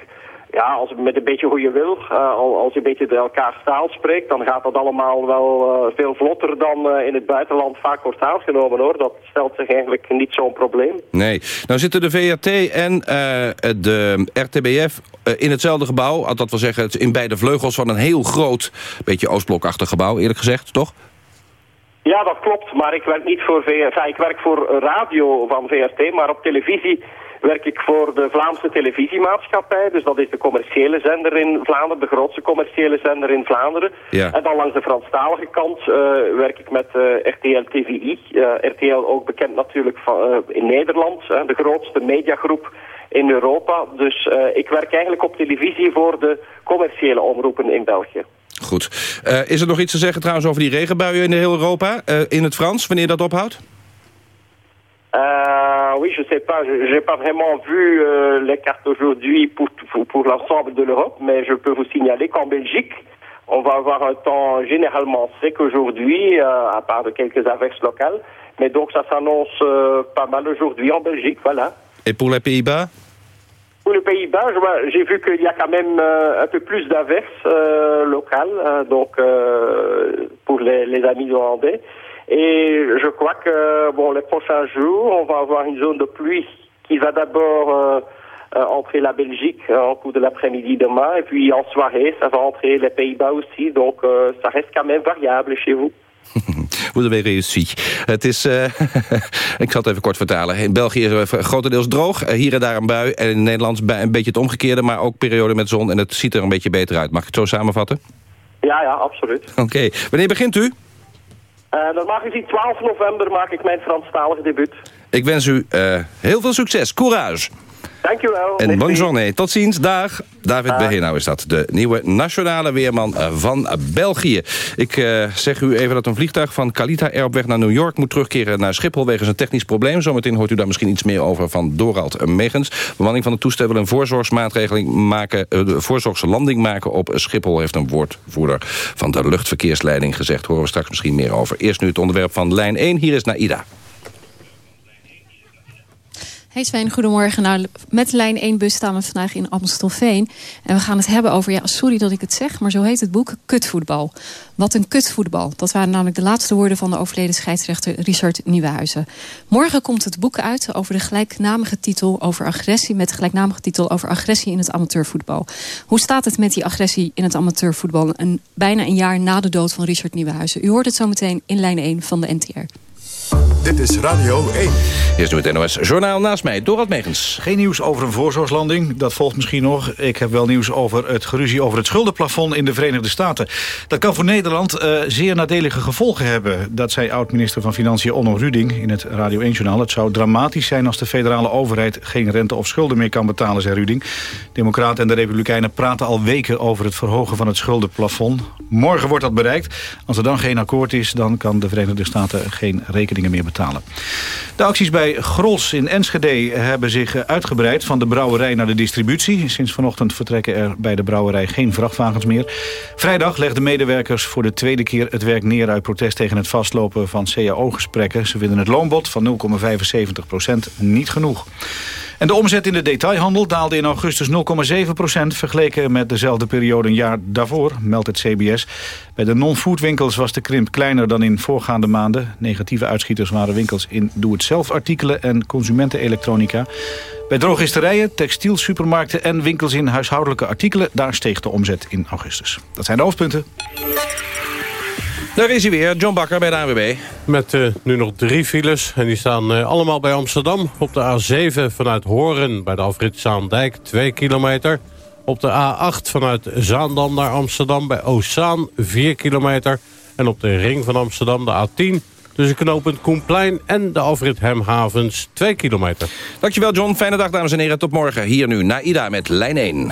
ja, als met een beetje goede wil, uh, als je een beetje de elkaar taal spreekt, dan gaat dat allemaal wel uh, veel vlotter dan uh, in het buitenland vaak wordt aangenomen hoor. Dat stelt zich eigenlijk niet zo'n probleem. Nee. Nou zitten de VRT en de RTBF in hetzelfde gebouw. Dat wil zeggen in beide vleugels van een heel groot, beetje Oostblokachtig gebouw eerlijk gezegd, toch? Ja, dat klopt. Maar ik werk niet voor VRT. Ik werk voor radio van VRT, maar op televisie werk ik voor de Vlaamse televisiemaatschappij. Dus dat is de commerciële zender in Vlaanderen, de grootste commerciële zender in Vlaanderen. Ja. En dan langs de Franstalige kant uh, werk ik met uh, RTL TVI. Uh, RTL ook bekend natuurlijk van, in Nederland, de grootste mediagroep in Europa. Dus ik werk eigenlijk op televisie voor de commerciële omroepen in België. Goed. is er nog iets te zeggen trouwens over die regenbuien in heel Europa? in het Frans, wanneer dat ophoudt? Euh, oui, je sais pas, je n'ai pas vraiment vu euh, les cartes aujourd'hui pour, pour, pour l'ensemble de l'Europe, mais je peux vous signaler qu'en Belgique, on va avoir un temps généralement sec aujourd'hui, euh, à part de quelques averses locales. Mais donc ça s'annonce euh, pas mal aujourd'hui en Belgique, voilà. Et pour les Pays-Bas? Pour les Pays-Bas, j'ai vu qu'il y a quand même un peu plus d'averses locales, donc pour les, les amis hollandais. Et je crois que bon, les prochains jours, on va avoir une zone de pluie qui va d'abord euh, euh, entrer la Belgique euh, en cours de l'après-midi demain. Et puis en soirée, ça va entrer les Pays-Bas aussi. Donc ça reste quand même variable chez vous. Vous avez réussi. Het is, uh, ik zal het even kort vertalen. In België is het grotendeels droog. Hier en daar een bui. En in Nederland een beetje het omgekeerde. Maar ook periode met zon. En het ziet er een beetje beter uit. Mag ik het zo samenvatten? Ja, ja, absoluut. Oké. Okay. Wanneer begint u? Uh, normaal gezien 12 november maak ik mijn Franstalige debuut. Ik wens u uh, heel veel succes. Courage. Dank u wel. En bonne journée. Tot ziens. Dag. David Behenau is dat. De nieuwe nationale weerman van België. Ik uh, zeg u even dat een vliegtuig van Kalita Air op weg naar New York... moet terugkeren naar Schiphol wegens een technisch probleem. Zometeen hoort u daar misschien iets meer over van Dorald Megens. Bemanning van het toestel wil een voorzorgsmaatregeling maken... Uh, voorzorgslanding maken op Schiphol... heeft een woordvoerder van de luchtverkeersleiding gezegd. Horen we straks misschien meer over. Eerst nu het onderwerp van lijn 1. Hier is Naida. Hey Sven, goedemorgen. Nou, met lijn 1 bus staan we vandaag in Amstelveen. En we gaan het hebben over, ja, sorry dat ik het zeg... maar zo heet het boek, kutvoetbal. Wat een kutvoetbal. Dat waren namelijk de laatste woorden van de overleden scheidsrechter Richard Nieuwenhuizen. Morgen komt het boek uit over de gelijknamige titel over agressie... met de gelijknamige titel over agressie in het amateurvoetbal. Hoe staat het met die agressie in het amateurvoetbal... Een, bijna een jaar na de dood van Richard Nieuwenhuizen? U hoort het zo meteen in lijn 1 van de NTR. Dit is Radio 1. Hier is nu het NOS Journaal naast mij, Dorad Megens. Geen nieuws over een voorzorgslanding, dat volgt misschien nog. Ik heb wel nieuws over het geruzie over het schuldenplafond in de Verenigde Staten. Dat kan voor Nederland uh, zeer nadelige gevolgen hebben. Dat zei oud-minister van Financiën Onno Ruding in het Radio 1-journaal. Het zou dramatisch zijn als de federale overheid geen rente of schulden meer kan betalen, zei Ruding. Democraten en de Republikeinen praten al weken over het verhogen van het schuldenplafond. Morgen wordt dat bereikt. Als er dan geen akkoord is, dan kan de Verenigde Staten geen rekening meer betalen. De acties bij Grols in Enschede hebben zich uitgebreid van de brouwerij naar de distributie. Sinds vanochtend vertrekken er bij de brouwerij geen vrachtwagens meer. Vrijdag legden medewerkers voor de tweede keer het werk neer uit protest tegen het vastlopen van CAO-gesprekken. Ze vinden het loonbod van 0,75% niet genoeg. En de omzet in de detailhandel daalde in augustus 0,7% vergeleken met dezelfde periode een jaar daarvoor, meldt het CBS. Bij de non-food winkels was de krimp kleiner dan in voorgaande maanden. Negatieve uitschieters waren winkels in doe-het-zelf artikelen en consumentenelektronica. Bij drogisterijen, textielsupermarkten en winkels in huishoudelijke artikelen... daar steeg de omzet in augustus. Dat zijn de hoofdpunten. Daar is hij weer, John Bakker bij de AWB. Met uh, nu nog drie files. En die staan uh, allemaal bij Amsterdam. Op de A7 vanuit Horen bij de Alfred Zaandijk 2 kilometer. Op de A8 vanuit Zaandam naar Amsterdam bij Ozaan 4 kilometer. En op de ring van Amsterdam de A10 tussen knooppunt Koenplein en de Alfred Hemhavens 2 kilometer. Dankjewel John, fijne dag dames en heren. Tot morgen. Hier nu Naida met lijn 1.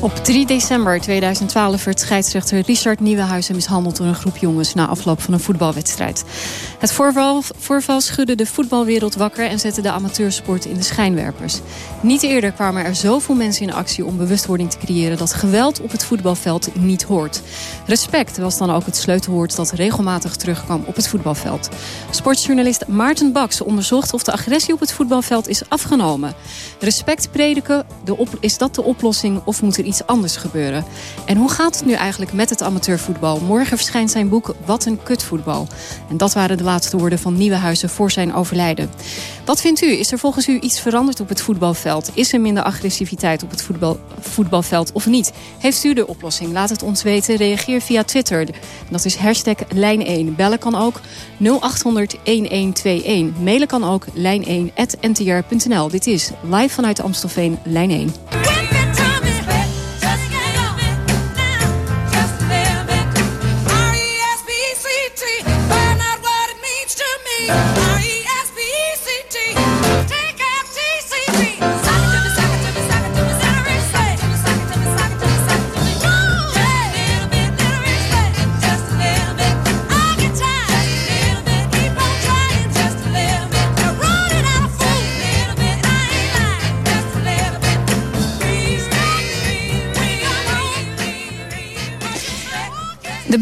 Op 3 december 2012 werd scheidsrechter Richard Nieuwenhuizen mishandeld door een groep jongens na afloop van een voetbalwedstrijd. Het voorval, schudde de voetbalwereld wakker en zette de amateursport in de schijnwerpers. Niet eerder kwamen er zoveel mensen in actie om bewustwording te creëren dat geweld op het voetbalveld niet hoort. Respect was dan ook het sleutelwoord dat regelmatig terugkwam op het voetbalveld. Sportjournalist Maarten Baks onderzocht of de agressie op het voetbalveld is afgenomen. Respect prediken, is dat de oplossing of moet er iets anders gebeuren? En hoe gaat het nu eigenlijk met het amateurvoetbal? Morgen verschijnt zijn boek Wat een kutvoetbal. En dat waren de laatste woorden van Nieuwenhuizen voor zijn overlijden. Wat vindt u? Is er volgens u iets veranderd op het voetbalveld? Is er minder agressiviteit op het voetbal, voetbalveld of niet? Heeft u de oplossing? Laat het ons weten. Reageer via Twitter. Dat is hashtag lijn1. Bellen kan ook 0800 1121. Mailen kan ook lijn1.ntr.nl. Dit is live vanuit Amstelveen, lijn 1.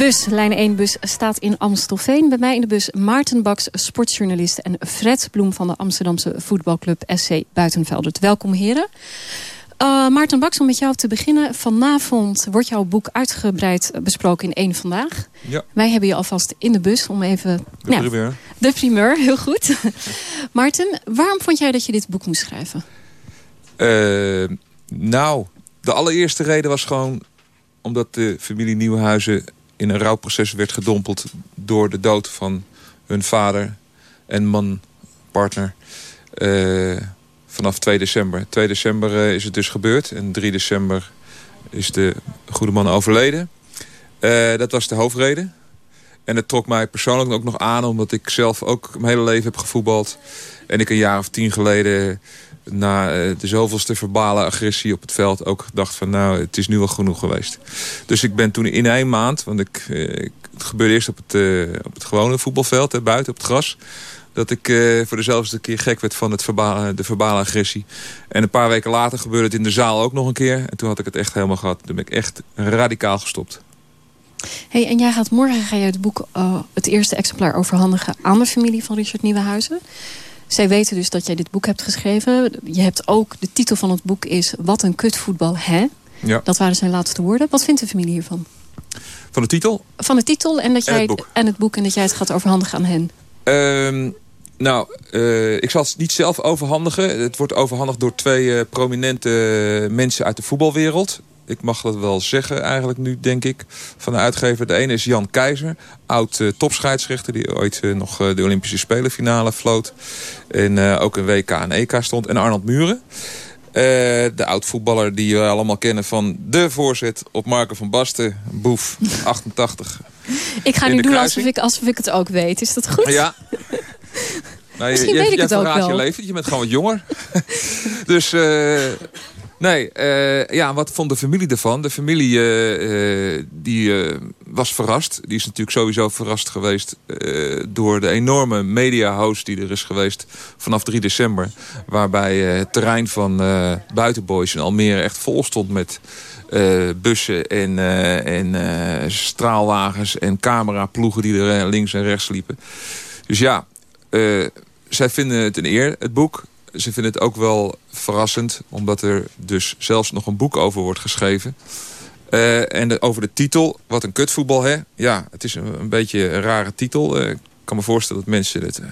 Bus, lijn 1 bus, staat in Amstelveen. Bij mij in de bus Maarten Baks, sportjournalist... en Fred Bloem van de Amsterdamse voetbalclub SC Buitenveldert. Welkom heren. Uh, Maarten Baks, om met jou te beginnen. Vanavond wordt jouw boek uitgebreid besproken in één Vandaag. Ja. Wij hebben je alvast in de bus om even... De ja, primeur. De primeur, heel goed. Maarten, waarom vond jij dat je dit boek moest schrijven? Uh, nou, de allereerste reden was gewoon... omdat de familie Nieuwenhuizen in een rouwproces werd gedompeld... door de dood van hun vader en man, partner... Uh, vanaf 2 december. 2 december uh, is het dus gebeurd. En 3 december is de goede man overleden. Uh, dat was de hoofdreden. En het trok mij persoonlijk ook nog aan... omdat ik zelf ook mijn hele leven heb gevoetbald. En ik een jaar of tien geleden... na uh, de zoveelste verbale agressie op het veld... ook dacht van nou, het is nu wel genoeg geweest. Dus ik ben toen in één maand... want ik, ik het gebeurde eerst op het, op het gewone voetbalveld... Hè, buiten op het gras dat ik voor dezelfde keer gek werd van het verbale, de verbale agressie. En een paar weken later gebeurde het in de zaal ook nog een keer. En toen had ik het echt helemaal gehad. Toen ben ik echt radicaal gestopt. Hey, en jij gaat morgen ga je het boek, het eerste exemplaar overhandigen aan de familie van Richard Nieuwenhuizen. Zij weten dus dat jij dit boek hebt geschreven. Je hebt ook, de titel van het boek is Wat een kutvoetbal, hè? Ja. Dat waren zijn laatste woorden. Wat vindt de familie hiervan? Van de titel? Van de titel en, dat jij, en, het, boek. en het boek en dat jij het gaat overhandigen aan hen. Um, nou, uh, ik zal het niet zelf overhandigen. Het wordt overhandigd door twee uh, prominente mensen uit de voetbalwereld. Ik mag dat wel zeggen eigenlijk nu, denk ik, van de uitgever. De ene is Jan Keizer, oud uh, topscheidsrechter... die ooit nog de Olympische Spelenfinale floot. En ook een WK en EK stond. En Arnold Muren. de oud-voetballer die we allemaal kennen van de voorzet op Marco van Basten. Boef, 88. Ik ga In nu doen alsof ik, alsof ik het ook weet. Is dat goed? Ja. Nou, Misschien je, weet ik je het ook verraadt je wel. leven. Je bent gewoon wat jonger. dus eh, nee, eh, ja, wat vond de familie ervan? De familie eh, eh, die, was verrast. Die is natuurlijk sowieso verrast geweest door de enorme media-host die er is geweest vanaf 3 december. Waarbij het terrein van Buitenboys in Almere echt vol stond met bussen en, en straalwagens en cameraploegen die er links en rechts liepen. Dus ja, zij vinden het een eer, het boek. Ze vinden het ook wel verrassend, omdat er dus zelfs nog een boek over wordt geschreven. Eh, en de- over de titel, wat een kutvoetbal, hè? Ja, het is een, beetje een rare titel. Eh, ik kan me voorstellen dat mensen het... eh,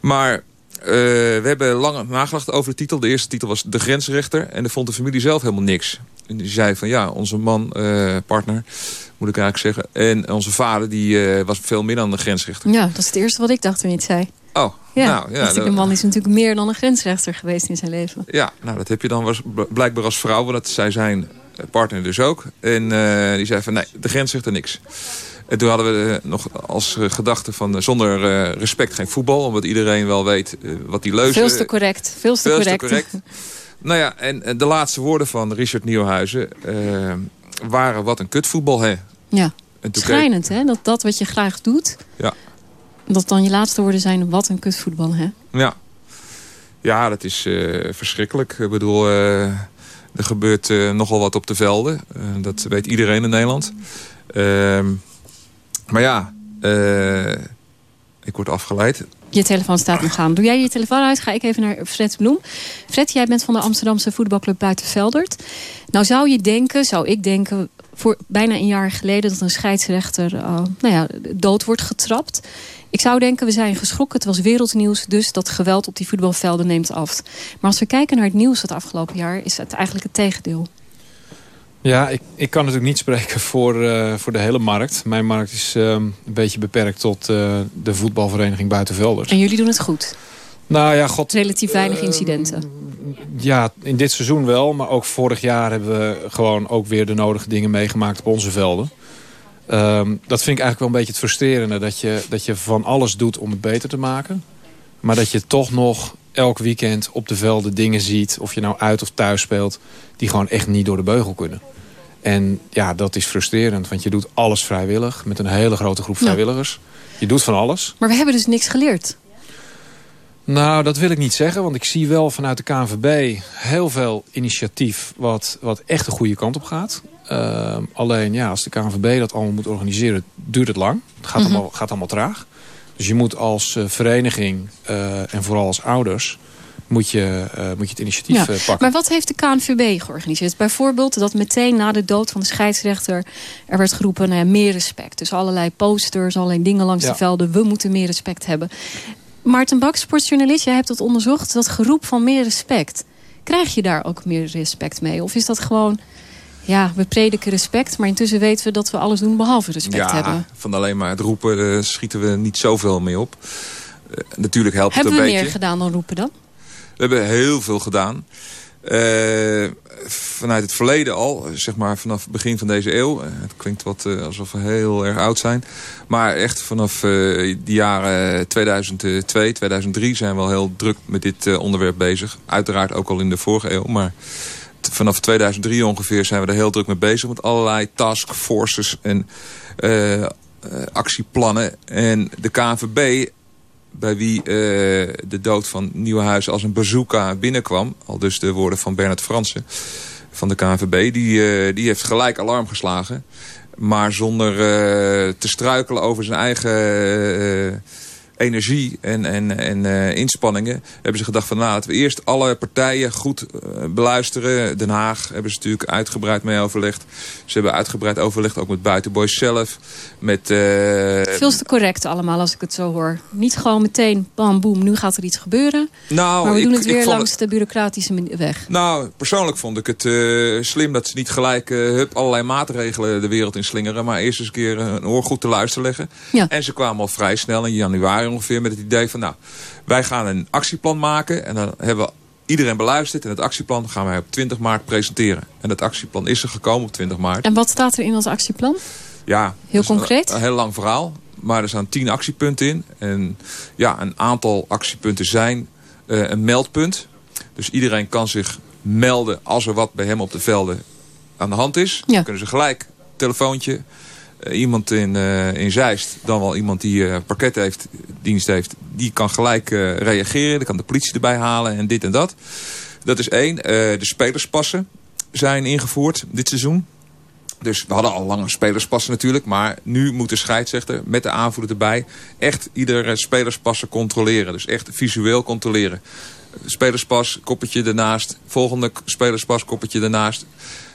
maar we hebben lang nagedacht over de titel. De eerste titel was De Grensrechter. En daar vond de familie zelf helemaal niks. En die zei van ja, onze man, partner, moet ik eigenlijk zeggen. En onze vader, die was veel meer dan een grensrechter. Ja, dat is het eerste wat ik dacht toen je zei. Oh, Ja, nou ja. dat- de man is natuurlijk meer dan een grensrechter geweest in zijn leven. Ja, nou dat heb je dan was, blijkbaar als vrouw, want dat zij zijn partner dus ook. En eh, die zei van nee, de grens zegt er niks. En toen hadden we eh, nog als eh, gedachte van zonder respect geen voetbal. Omdat iedereen wel weet wat die leuzen... Veel te correct. Veel te Veel te correct. Nou ja, en de laatste woorden van Richard Nieuwhuizen waren wat een kutvoetbal, hè. Ja, schrijnend hè. Dat dat wat je graag doet, Ja, dat dan je laatste woorden zijn... wat een kutvoetbal hè. ja. ja, dat is eh, verschrikkelijk. Ik bedoel, eh, er gebeurt eh, nogal wat op de velden. Dat weet iedereen in Nederland. Ehm, maar ja, ik word afgeleid. Je telefoon staat nog aan. Doe jij je telefoon uit, ga ik even naar Fred Bloem. Fred, jij bent van de Amsterdamse voetbalclub Buitenveldert. Nou zou je denken, zou ik denken... voor bijna een jaar geleden dat een scheidsrechter eh, nou ja, dood wordt getrapt. Ik zou denken, we zijn geschrokken. Het was wereldnieuws, dus dat geweld op die voetbalvelden neemt af. Maar als we kijken naar het nieuws het afgelopen jaar... is het eigenlijk het tegendeel. Ja, ik, ik kan natuurlijk niet spreken voor, eh, voor de hele markt. Mijn markt is ehm, een beetje beperkt tot eh, de voetbalvereniging Buitenvelders. En jullie doen het goed. Nou ja, god, Relatief weinig incidenten. ja, in dit seizoen wel. Maar ook vorig jaar hebben we gewoon ook weer de nodige dingen meegemaakt op onze velden. Ehm, dat vind ik eigenlijk wel een beetje het frustrerende. Dat je, dat je van alles doet om het beter te maken. Maar dat je toch nog elk weekend op de velden dingen ziet. Of je nou uit of thuis speelt. Die gewoon echt niet door de beugel kunnen. En ja, dat is frustrerend. Want je doet alles vrijwillig. Met een hele grote groep Ja. vrijwilligers. Je doet van alles. Maar we hebben dus niks geleerd. Nou, dat wil ik niet zeggen. Want ik zie wel vanuit de KNVB heel veel initiatief... wat, wat echt de goede kant op gaat. Ehm, alleen ja, als de KNVB dat allemaal moet organiseren... duurt het lang. Het gaat, Mhm. allemaal, gaat allemaal traag. Dus je moet als eh, vereniging eh, en vooral als ouders... moet je, eh, moet je het initiatief Ja. pakken. Maar wat heeft de KNVB georganiseerd? Bijvoorbeeld dat meteen na de dood van de scheidsrechter... er werd geroepen ja, meer respect. Dus allerlei posters, allerlei dingen langs Ja. de velden. We moeten meer respect hebben. Maarten Bak, sportjournalist, jij hebt dat onderzocht. Dat geroep van meer respect. Krijg je daar ook meer respect mee? Of is dat gewoon... Ja, we prediken respect, maar intussen weten we dat we alles doen behalve respect ja, hebben. van alleen maar het roepen eh, schieten we niet zoveel mee op. Eh, natuurlijk helpt Hebben het we een beetje. meer gedaan dan roepen dan? We hebben heel veel gedaan. Eh, vanuit het verleden al, zeg maar vanaf het begin van deze eeuw. Eh, het klinkt wat eh, alsof we heel erg oud zijn. Maar echt vanaf de jaren 2002, 2003 zijn we al heel druk met dit onderwerp bezig. Uiteraard ook al in de vorige eeuw, maar vanaf 2003 ongeveer zijn we er heel druk mee bezig. Met allerlei taskforces en actieplannen. En de KNVB bij wie eh, de dood van Nieuwenhuizen als een bazooka binnenkwam. Al dus de woorden van Bernard Fransen van de KNVB. Die, eh, die heeft gelijk alarm geslagen. Maar zonder eh, te struikelen over zijn eigen energie en, en, en eh, inspanningen... hebben ze gedacht van nou, laten we eerst alle partijen goed eh, beluisteren. Den Haag hebben ze natuurlijk uitgebreid mee overlegd. Ze hebben uitgebreid overlegd ook met Buitenboys zelf. Met, eh, Veel te correct allemaal als ik het zo hoor. Niet gewoon meteen, bam, boem, nu gaat er iets gebeuren. nou, maar we ik- doen het weer langs de bureaucratische weg. Nou, persoonlijk vond ik het slim dat ze niet gelijk hup, allerlei maatregelen de wereld in slingeren. Maar eerst eens een keer een oor goed te luisteren leggen. Ja. En ze kwamen al vrij snel in januari ongeveer met het idee van... nou, wij gaan een actieplan maken en dan hebben we iedereen beluisterd. En het actieplan gaan wij op 20 maart presenteren. En dat actieplan is er gekomen op 20 maart. En wat staat er in dat actieplan? Ja, Heel dus een- concreet? Een, heel lang verhaal. Maar er staan tien actiepunten in. En ja, een aantal actiepunten zijn eh, een meldpunt. Dus iedereen kan zich melden als er wat bij hem op de velden aan de hand is. Dan kunnen ze gelijk telefoontje. Eh, iemand in, eh, in Zeist, dan wel iemand die eh parket heeft, dienst heeft, die kan gelijk reageren. Dan kan de politie erbij halen en dit en dat. Dat is één. De spelerspassen zijn ingevoerd dit seizoen. Dus we hadden al lange spelerspassen natuurlijk. Maar nu moet de scheidsrechter met de aanvoerder erbij echt iedere spelerspassen controleren. Dus echt visueel controleren. Spelerspas, koppetje ernaast. Volgende spelerspas, koppetje ernaast.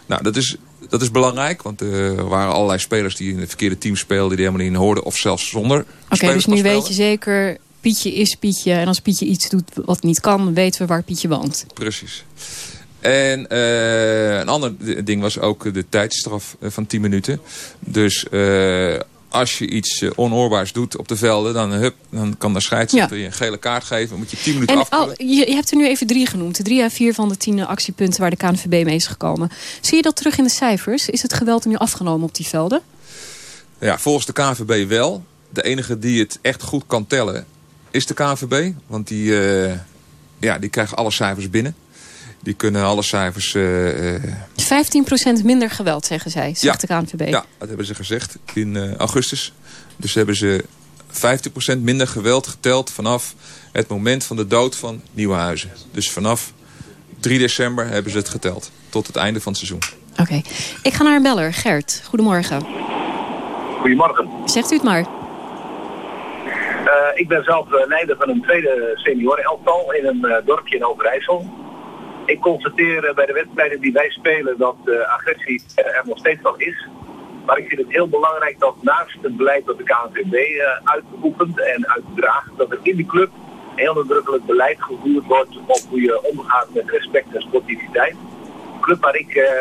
Nou, dat is, dat is belangrijk. Want eh, er waren allerlei spelers die in het verkeerde team speelden. Die helemaal niet in hoorden. Of zelfs zonder Oké, dus nu weet je zeker, Pietje is Pietje. En als Pietje iets doet wat niet kan, weten we waar Pietje woont. Precies. En eh, een ander ding was ook de tijdstraf eh, van 10 minuten. Dus als je iets eh, onoorbaars doet op de velden, dan, hup, dan kan de scheidsrechter je een gele kaart geven. Dan moet je 10 minuten En afvallen. al, je, je hebt er nu even drie genoemd. De drie à vier van de tien actiepunten waar de KNVB mee is gekomen. Zie je dat terug in de cijfers? Is het geweld nu afgenomen op die velden? Ja, volgens de KNVB wel. De enige die het echt goed kan tellen is de KNVB. Want die, eh, ja, die krijgen alle cijfers binnen. Die kunnen alle cijfers... eh, eh, 15% minder geweld, zeggen zij, zegt de KNVB. Ja, dat hebben ze gezegd in eh, augustus. Dus hebben ze 15% minder geweld geteld vanaf het moment van de dood van Nieuwenhuizen. Dus vanaf 3 december hebben ze het geteld. Tot het einde van het seizoen. Oké. Ik ga naar een beller. Gert, goedemorgen. Goedemorgen. Zegt u het maar. Eh, ik ben zelf eh, leider van een tweede seniorenelftal in een eh, dorpje in Overijssel. Ik constateer eh, bij de wedstrijden die wij spelen dat eh, agressie eh, er nog steeds wel is. Maar ik vind het heel belangrijk dat naast het beleid dat de KNVB uitoefent en uitdraagt, dat er in de club heel nadrukkelijk beleid gevoerd wordt op hoe je omgaat met respect en sportiviteit. De club waar ik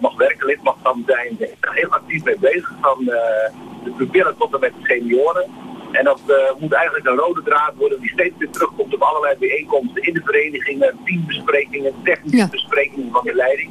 mag werken, lid mag van zijn, er heel actief mee bezig. Van eh, de pupillen tot en met de senioren. En dat eh, moet eigenlijk een rode draad worden die steeds weer terugkomt op allerlei bijeenkomsten in de verenigingen, teambesprekingen, technische besprekingen van de leiding.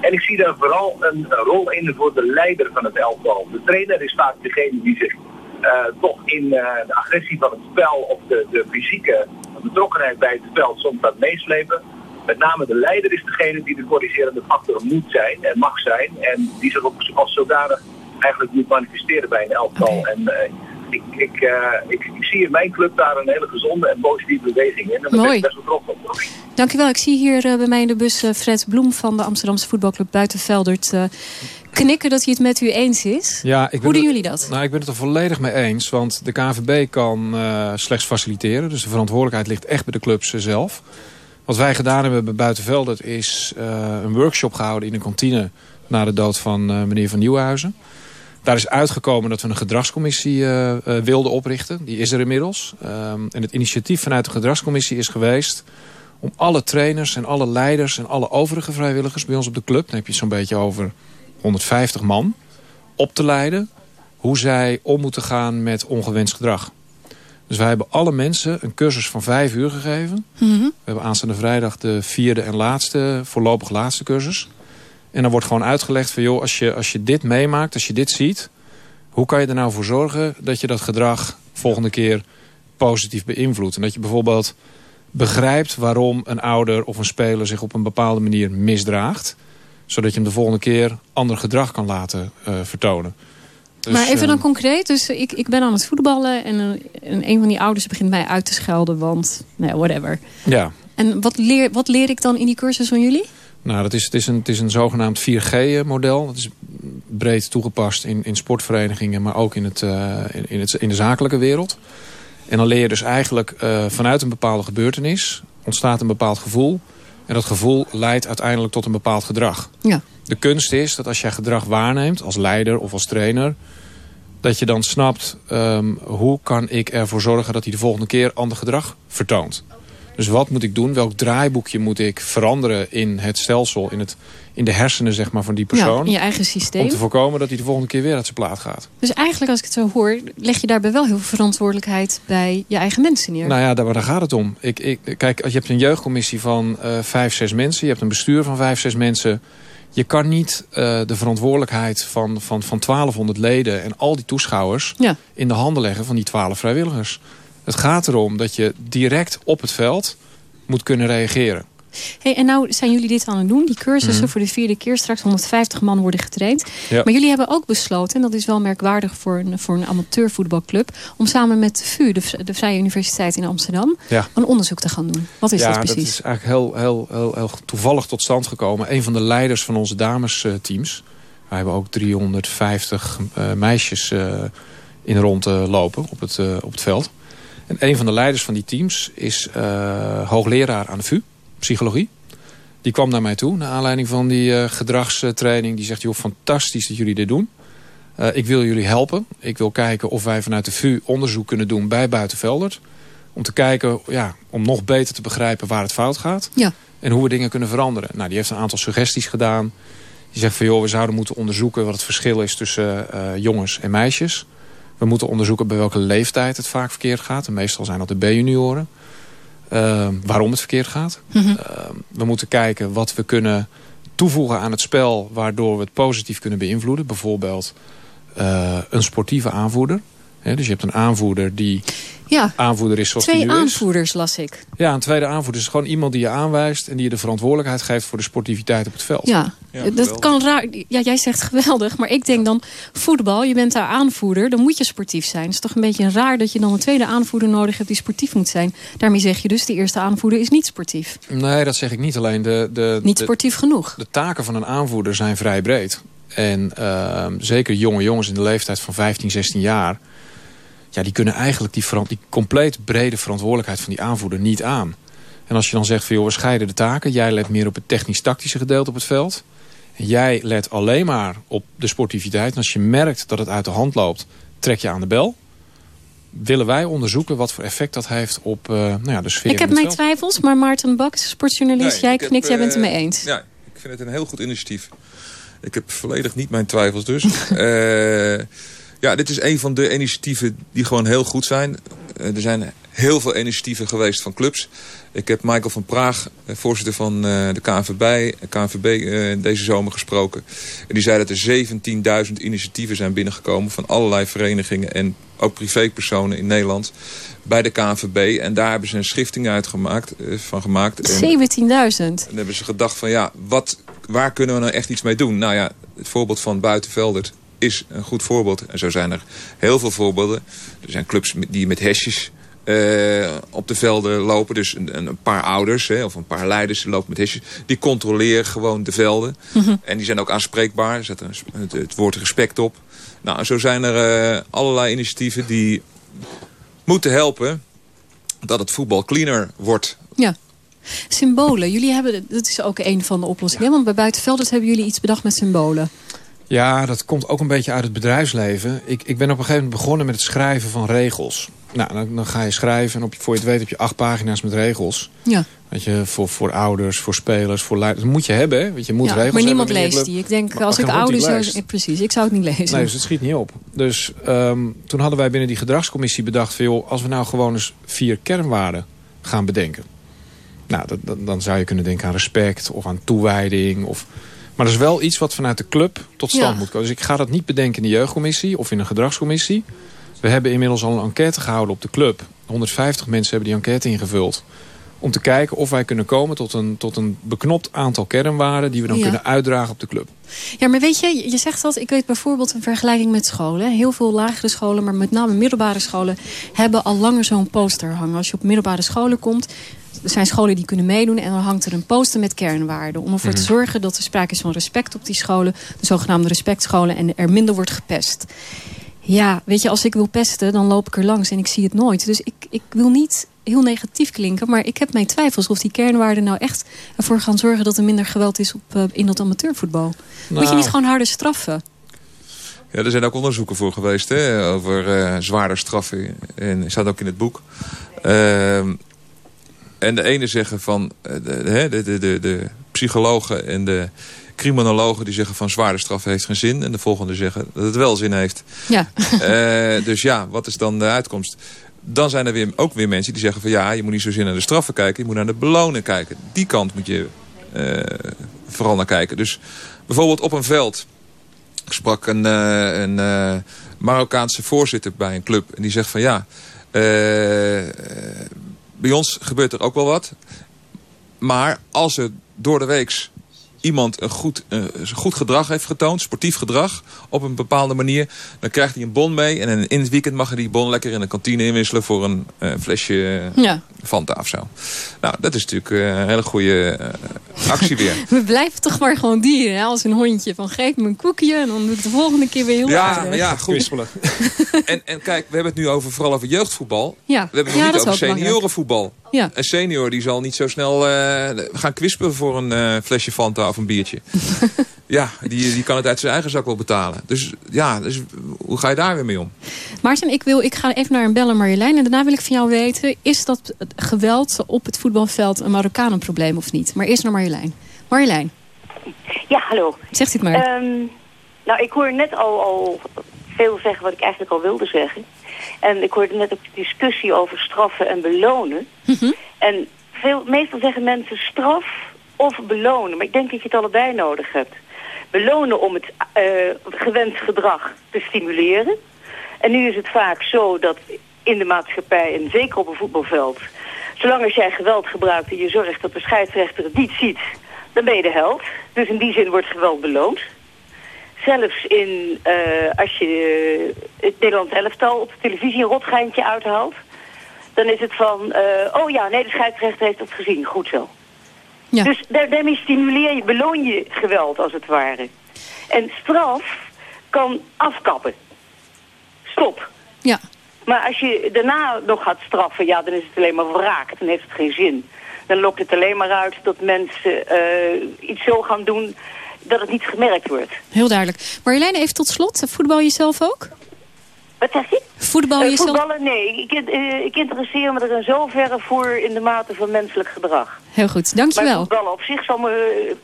En ik zie daar vooral een rol in voor de leider van het elftal. De trainer is vaak degene die zich eh, toch in eh, de agressie van het spel of de, de fysieke betrokkenheid bij het spel soms laat meeslepen. Met name de leider is degene die de corrigerende factor moet zijn en mag zijn. En die zich ook als zodanig eigenlijk moet manifesteren bij een elftal. En eh, ik, ik, eh, ik, ik zie in mijn club daar een hele gezonde en positieve beweging in. En daar ben ik best wel trots op. Dankjewel. Ik zie hier eh, bij mij in de bus eh, Fred Bloem van de Amsterdamse voetbalclub Buitenveldert eh, knikken dat hij het met u eens is. Ja, ik Hoe doen het- jullie dat? Nou, ik ben het er volledig mee eens. Want de KNVB kan eh, slechts faciliteren. Dus de verantwoordelijkheid ligt echt bij de clubs zelf. Wat wij gedaan hebben bij Buitenveldert is eh, een workshop gehouden in de kantine... na de dood van eh, meneer Van Nieuwenhuizen. Daar is uitgekomen dat we een gedragscommissie eh, eh, wilden oprichten. Die is er inmiddels. Ehm, en het initiatief vanuit de gedragscommissie is geweest... om alle trainers en alle leiders en alle overige vrijwilligers bij ons op de club... dan heb je zo'n beetje over 150 man op te leiden hoe zij om moeten gaan met ongewenst gedrag. Dus wij hebben alle mensen een cursus van vijf uur gegeven. We hebben aanstaande vrijdag de vierde en laatste, voorlopig laatste cursus. En dan wordt gewoon uitgelegd van joh, als je, als je dit meemaakt, als je dit ziet... hoe kan je er nou voor zorgen dat je dat gedrag volgende keer positief beïnvloedt? En dat je bijvoorbeeld begrijpt waarom een ouder of een speler zich op een bepaalde manier misdraagt zodat je hem de volgende keer ander gedrag kan laten eh, vertonen. Dus, maar even dan eh, concreet. Dus ik, ik ben aan het voetballen en, eh, en een van die ouders begint mij uit te schelden. Want, nou, whatever. Ja, En wat leer, wat leer ik dan in die cursus van jullie? Nou, dat is, het, is een, het is een zogenaamd 4G-model. Dat is breed toegepast in, in sportverenigingen, maar ook in, het, eh, in, het, in de zakelijke wereld. En dan leer je dus eigenlijk eh, vanuit een bepaalde gebeurtenis ontstaat een bepaald gevoel. En dat gevoel leidt uiteindelijk tot een bepaald gedrag. Ja. De kunst is dat als jij gedrag waarneemt als leider of als trainer... dat je dan snapt ehm, hoe kan ik ervoor zorgen dat hij de volgende keer ander gedrag vertoont. Dus wat moet ik doen? Welk draaiboekje moet ik veranderen in het stelsel, in, het, in de hersenen zeg maar, van die persoon? Ja, in je eigen systeem. Om te voorkomen dat hij de volgende keer weer uit zijn plaat gaat. Dus eigenlijk, als ik het zo hoor, leg je daarbij wel heel veel verantwoordelijkheid bij je eigen mensen neer. Nou ja, daar, daar gaat het om. Ik, ik, kijk, je hebt een jeugdcommissie van eh, vijf, zes mensen. Je hebt een bestuur van vijf, zes mensen. je kan niet uh, de verantwoordelijkheid van, van, van 1200 leden... en al die toeschouwers ja. in de handen leggen van die 12 vrijwilligers. Het gaat erom dat je direct op het veld moet kunnen reageren. Hey, en nou zijn jullie dit aan het doen, die cursussen Mhm. voor de vierde keer. Straks 150 man worden getraind. Ja. Maar jullie hebben ook besloten, en dat is wel merkwaardig voor een, voor een amateurvoetbalclub... om samen met de VU, de, de Vrije Universiteit in Amsterdam... Ja. een onderzoek te gaan doen. Wat is ja, dat precies? dat is eigenlijk heel, heel, heel, heel toevallig tot stand gekomen. Een van de leiders van onze damesteams. Wij hebben ook 350 eh, meisjes eh, in rond eh, lopen op het, op het veld. En een van de leiders van die teams is eh, hoogleraar aan de VU, psychologie. Die kwam naar mij toe, naar aanleiding van die eh, gedragstraining. Die zegt, joh, fantastisch dat jullie dit doen. Eh, ik wil jullie helpen. Ik wil kijken of wij vanuit de VU onderzoek kunnen doen bij Buitenveldert. Om te kijken, ja, om nog beter te begrijpen waar het fout gaat. Ja. En hoe we dingen kunnen veranderen. Nou, die heeft een aantal suggesties gedaan. Die zegt van, joh, we zouden moeten onderzoeken wat het verschil is tussen jongens en meisjes. We moeten onderzoeken bij welke leeftijd het vaak verkeerd gaat. En meestal zijn dat de B-junioren. Eh, waarom het verkeerd gaat. Mhm. Eh, we moeten kijken wat we kunnen toevoegen aan het spel... waardoor we het positief kunnen beïnvloeden. Bijvoorbeeld eh, een sportieve aanvoerder. Dus je hebt een aanvoerder die Ja, aanvoerder is zoals die twee is. aanvoerders las ik. Ja, een tweede aanvoerder is gewoon iemand die je aanwijst... en die je de verantwoordelijkheid geeft voor de sportiviteit op het veld. Ja, dat kan raar. Ja, jij zegt geweldig, maar ik denk dan voetbal, je bent daar aanvoerder, dan moet je sportief zijn. Het is toch een beetje raar dat je dan een tweede aanvoerder nodig hebt die sportief moet zijn. Daarmee zeg je dus, de eerste aanvoerder is niet sportief. Nee, dat zeg ik niet. Alleen de, de, Niet de- sportief genoeg. De taken van een aanvoerder zijn vrij breed. En ehm, zeker jonge jongens in de leeftijd van 15, 16 jaar... Ja, die kunnen eigenlijk die, compleet brede verantwoordelijkheid van die aanvoerder niet aan. En als je dan zegt van joh, we scheiden de taken. Jij let meer op het technisch-tactische gedeelte op het veld. En jij let alleen maar op de sportiviteit. En als je merkt dat het uit de hand loopt, trek je aan de bel. Willen wij onderzoeken wat voor effect dat heeft op eh, nou ja, de sfeer Ik heb mijn veld. twijfels, maar Maarten Baks, sportjournalist, Nee, jij ik heb, knikt, jij bent het eh, mee eens. Ja, ik vind het een heel goed initiatief. Ik heb volledig niet mijn twijfels dus. Eh, ja, dit is een van de initiatieven die gewoon heel goed zijn. Eh, er zijn heel veel initiatieven geweest van clubs. Ik heb Michael van Praag, eh, voorzitter van eh, de KNVB, KNVB deze zomer gesproken. En die zei dat er 17.000 initiatieven zijn binnengekomen van allerlei verenigingen en ook privépersonen in Nederland bij de KNVB. En daar hebben ze een schifting uitgemaakt, van gemaakt. En 17.000. dan hebben ze gedacht van ja, wat, waar kunnen we nou echt iets mee doen? Nou ja, het voorbeeld van Buitenveldert is een goed voorbeeld. En zo zijn er heel veel voorbeelden. Er zijn clubs die met hesjes eh, op de velden lopen. Dus een, een paar ouders hè, of een paar leiders die lopen met hesjes. Die controleren gewoon de velden. Mhm. En die zijn ook aanspreekbaar. Zet een, het, het woord respect op. Nou, en zo zijn er eh, allerlei initiatieven die moeten helpen dat het voetbal cleaner wordt. Ja. Symbolen. Jullie hebben, dat is ook een van de oplossingen. Want bij Buitenvelders hebben jullie iets bedacht met symbolen. Ja, dat komt ook een beetje uit het bedrijfsleven. Ik, ik ben op een gegeven moment begonnen met het schrijven van regels. Nou, dan, dan ga je schrijven en op, je- voor je het weet heb je acht pagina's met regels. Ja. Weet je, voor, voor ouders, voor spelers, voor leiders. Dat moet je hebben, hè? Want je moet ja, regels maar niemand leest die. Ik denk, Maar als ik hond die ouder het zou... Precies, ik zou het niet lezen. Nee, dus het schiet niet op. Dus ehm, toen hadden wij binnen die gedragscommissie bedacht... Van, joh, als we nou gewoon eens vier kernwaarden gaan bedenken. Nou, dat, dat- dan zou je kunnen denken aan respect of aan toewijding. Of, maar dat is wel iets wat vanuit de club tot stand Ja. moet komen. Dus ik ga dat niet bedenken in de jeugdcommissie of in een gedragscommissie. We hebben inmiddels al een enquête gehouden op de club. 150 mensen hebben die enquête ingevuld. Om te kijken of wij kunnen komen tot een, tot een beknopt aantal kernwaarden... die we dan Ja. kunnen uitdragen op de club. Ja, maar weet je, je zegt dat, ik weet bijvoorbeeld een vergelijking met scholen. Heel veel lagere scholen, maar met name middelbare scholen... hebben al langer zo'n poster hangen. Als je op middelbare scholen komt, er zijn scholen die kunnen meedoen... en dan hangt er een poster met kernwaarden. Om ervoor te Mhm. zorgen dat er sprake is van respect op die scholen. De zogenaamde respectscholen en er minder wordt gepest. Ja, weet je, als ik wil pesten, dan loop ik er langs en ik zie het nooit. Dus ik, ik wil niet heel negatief klinken, maar ik heb mijn twijfels... of die kernwaarden nou echt ervoor gaan zorgen dat er minder geweld is op, eh, in dat amateurvoetbal. Moet je Nou. niet gewoon harder straffen? Ja, er zijn ook onderzoeken voor geweest hè, over eh, zwaarder straffen. En staat ook in het boek. Ehm, en de ene zeggen van eh, de, de, de, de, psychologen en de criminologen die zeggen van zware straf heeft geen zin. En de volgende zeggen dat het wel zin heeft. Ja. Eh, dus ja, wat is dan de uitkomst? Dan zijn er weer, ook weer mensen die zeggen van ja, je moet niet zozeer naar de straffen kijken. Je moet naar de belonen kijken. Die kant moet je vooral naar kijken. Dus bijvoorbeeld op een veld. Ik sprak een, een Marokkaanse voorzitter bij een club. En die zegt van ja, bij ons gebeurt er ook wel wat. Maar als er door de weeks iemand een goed, uh, goed gedrag heeft getoond, sportief gedrag, op een bepaalde manier, dan krijgt hij een bon mee. En in het weekend mag hij die bon lekker in de kantine inwisselen voor een uh, flesje ja. Fanta of zo. Nou, dat is natuurlijk uh, een hele goede actie weer. We blijven toch maar gewoon dieren, hè? als een hondje. Van geef me een koekje en dan doe ik de volgende keer weer heel Ja, ja, goed. en, en kijk, we hebben het nu over, vooral over jeugdvoetbal. Ja. We hebben het ja, niet over seniorenvoetbal. Ja. Een senior die zal niet zo snel gaan kwispen voor een flesje Fanta of een biertje. ja, die, die kan het uit zijn eigen zak wel betalen. Dus ja, dus, hoe ga je daar weer mee om? Maarten, ik, wil, ik ga even naar een bellen Marjolein. En daarna wil ik van jou weten... is dat geweld op het voetbalveld een Marokkanenprobleem of niet? Maar eerst naar Marjolein. Marjolein. Ja, hallo. Zegt u het maar. Um, nou, ik hoor net al, al veel zeggen wat ik eigenlijk al wilde zeggen. En ik hoorde net ook de discussie over straffen en belonen. Mm -hmm. En veel, meestal zeggen mensen straf of belonen. Maar ik denk dat je het allebei nodig hebt. Belonen om het uh, gewenst gedrag te stimuleren. En nu is het vaak zo dat in de maatschappij, en zeker op een voetbalveld... zolang als jij geweld gebruikt en je zorgt dat de scheidsrechter het niet ziet... dan ben je de held. Dus in die zin wordt geweld beloond. Zelfs in, uh, als je het Nederlands elftal op de televisie een rotgeintje uithaalt... dan is het van, uh, oh ja, nee, de scheidsrechter heeft het gezien, goed zo. Ja. Dus daarmee stimuleer je, beloon je geweld als het ware. En straf kan afkappen. Stop. Ja. Maar als je daarna nog gaat straffen, ja, dan is het alleen maar wraak. Dan heeft het geen zin. Dan lokt het alleen maar uit dat mensen uh, iets zo gaan doen dat het niet gemerkt wordt. Heel duidelijk. Marjolein, even tot slot. Voetbal jezelf ook? Wat zeg je? Voetbal uh, jezelf? Voetballen, nee. Ik, uh, ik interesseer me er in zoverre voor in de mate van menselijk gedrag. Heel goed, dankjewel. Maar voetballen op zich zal me,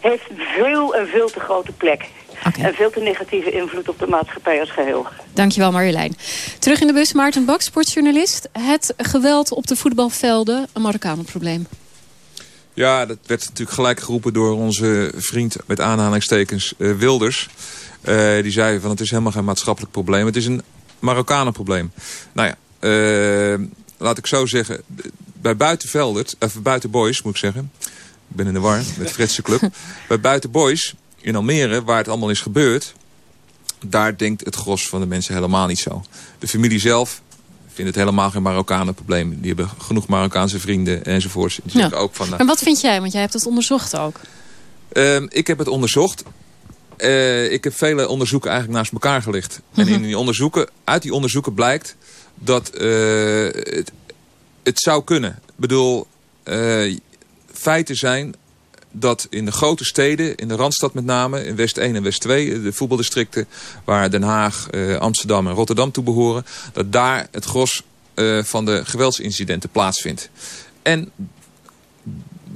heeft veel en veel te grote plek. Okay. En veel te negatieve invloed op de maatschappij als geheel. Dankjewel Marjolein. Terug in de bus, Maarten Bak, sportjournalist. Het geweld op de voetbalvelden, een Marokkanenprobleem. Ja, dat werd natuurlijk gelijk geroepen door onze vriend met aanhalingstekens uh, Wilders. Uh, die zei van het is helemaal geen maatschappelijk probleem. Het is een Marokkanenprobleem. Nou ja, uh, laat ik zo zeggen. Bij Buitenveldert, of Buitenboys moet ik zeggen. Ik ben in de war met Fritse Club. bij Buitenboys in Almere, waar het allemaal is gebeurd... daar denkt het gros van de mensen helemaal niet zo. De familie zelf vindt het helemaal geen Marokkanenprobleem. Die hebben genoeg Marokkaanse vrienden enzovoorts. Die ja. ook van, Maar wat vind jij? Want jij hebt het onderzocht ook. Uh, ik heb het onderzocht. Uh, ik heb vele onderzoeken eigenlijk naast elkaar gelegd. Mm -hmm. En in die onderzoeken, uit die onderzoeken blijkt dat uh, het, het zou kunnen. Ik bedoel, feiten zijn dat in de grote steden, in de Randstad met name, in West 1 en West 2, de voetbaldistricten waar Den Haag, Amsterdam en Rotterdam toe behoren, dat daar het gros van de geweldsincidenten plaatsvindt. En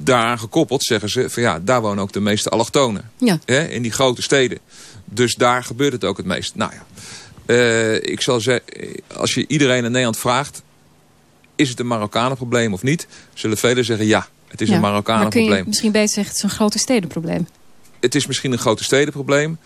daaraan gekoppeld zeggen ze van ja, daar wonen ook de meeste allochtonen. Ja. Hè, in die grote steden. Dus daar gebeurt het ook het meest. Nou ja, uh, ik zal zeggen, als je iedereen in Nederland vraagt, is het een Marokkanenprobleem of niet? Zullen velen zeggen ja, het is ja, een Marokkanenprobleem. Misschien beter zeggen, het is een grote stedenprobleem. Het is misschien een grote stedenprobleem.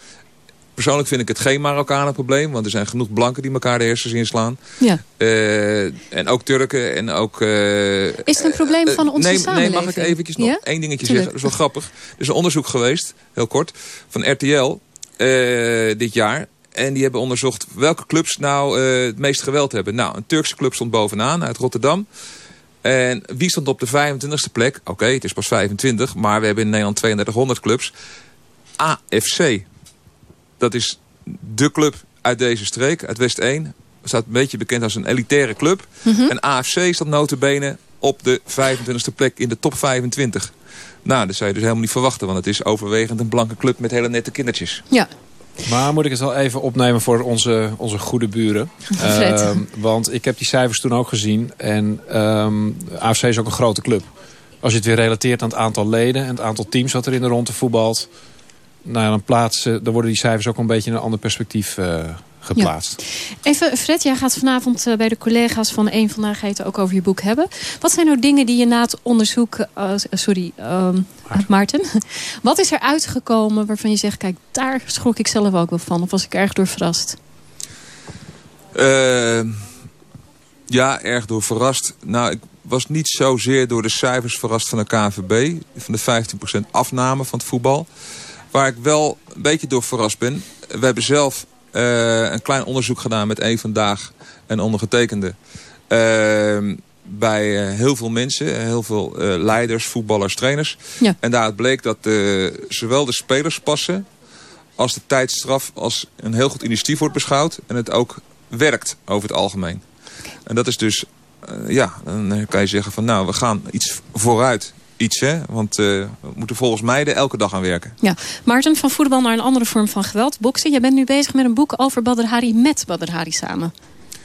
Persoonlijk vind ik het geen Marokkanenprobleem. Want er zijn genoeg blanken die elkaar de hersens inslaan. Ja. Uh, en ook Turken. En ook, uh, is het een probleem van onze nee, samenleving? Nee, mag ik eventjes nog ja? één dingetje Tuurlijk. zeggen? Dat is wel grappig. Er is een onderzoek geweest, heel kort, van RTL dit jaar. En die hebben onderzocht welke clubs nou het meest geweld hebben. Nou, een Turkse club stond bovenaan uit Rotterdam. En wie stond op de 25e plek? Oké, okay, het is pas 25. Maar we hebben in Nederland 3200 clubs. AFC dat is de club uit deze streek, uit West 1. staat een beetje bekend als een elitaire club. Mhm. Mm -hmm. En AFC staat notabene op de 25e plek in de top 25. Nou, dat zou je dus helemaal niet verwachten. Want het is overwegend een blanke club met hele nette kindertjes. Ja. Maar moet ik het wel even opnemen voor onze, onze goede buren. uh, want ik heb die cijfers toen ook gezien. En um, AFC is ook een grote club. Als je het weer relateert aan het aantal leden... en het aantal teams wat er in de ronde voetbalt nou ja, dan, plaatsen, dan worden die cijfers ook een beetje in een ander perspectief uh, geplaatst. Even, Fred, jij gaat vanavond bij de collega's van één Vandaag Eten ook over je boek hebben. Wat zijn nou dingen die je na het onderzoek... sorry, uh, Maarten. Wat is er uitgekomen waarvan je zegt... kijk, daar schrok ik zelf ook wel van. Of was ik erg door verrast? ja, erg door verrast. Nou, ik was niet zozeer door de cijfers verrast van de KNVB. Van de 15% afname van het voetbal. Waar ik wel een beetje door verrast ben. We hebben zelf een klein onderzoek gedaan met één vandaag en ondergetekende. Uh, bij heel veel mensen, heel veel leiders, voetballers, trainers. Ja. En daaruit bleek dat zowel de spelerspassen als de tijdstraf als een heel goed initiatief wordt beschouwd. En het ook werkt over het algemeen. En dat is dus, uh, ja, dan kan je zeggen van nou, we gaan iets vooruit. Iets, hè? Want uh, we moeten volgens mij er elke dag aan werken. Ja, Maarten, van voetbal naar een andere vorm van geweld, boksen. Jij bent nu bezig met een boek over Badr Hari met Badr Hari samen.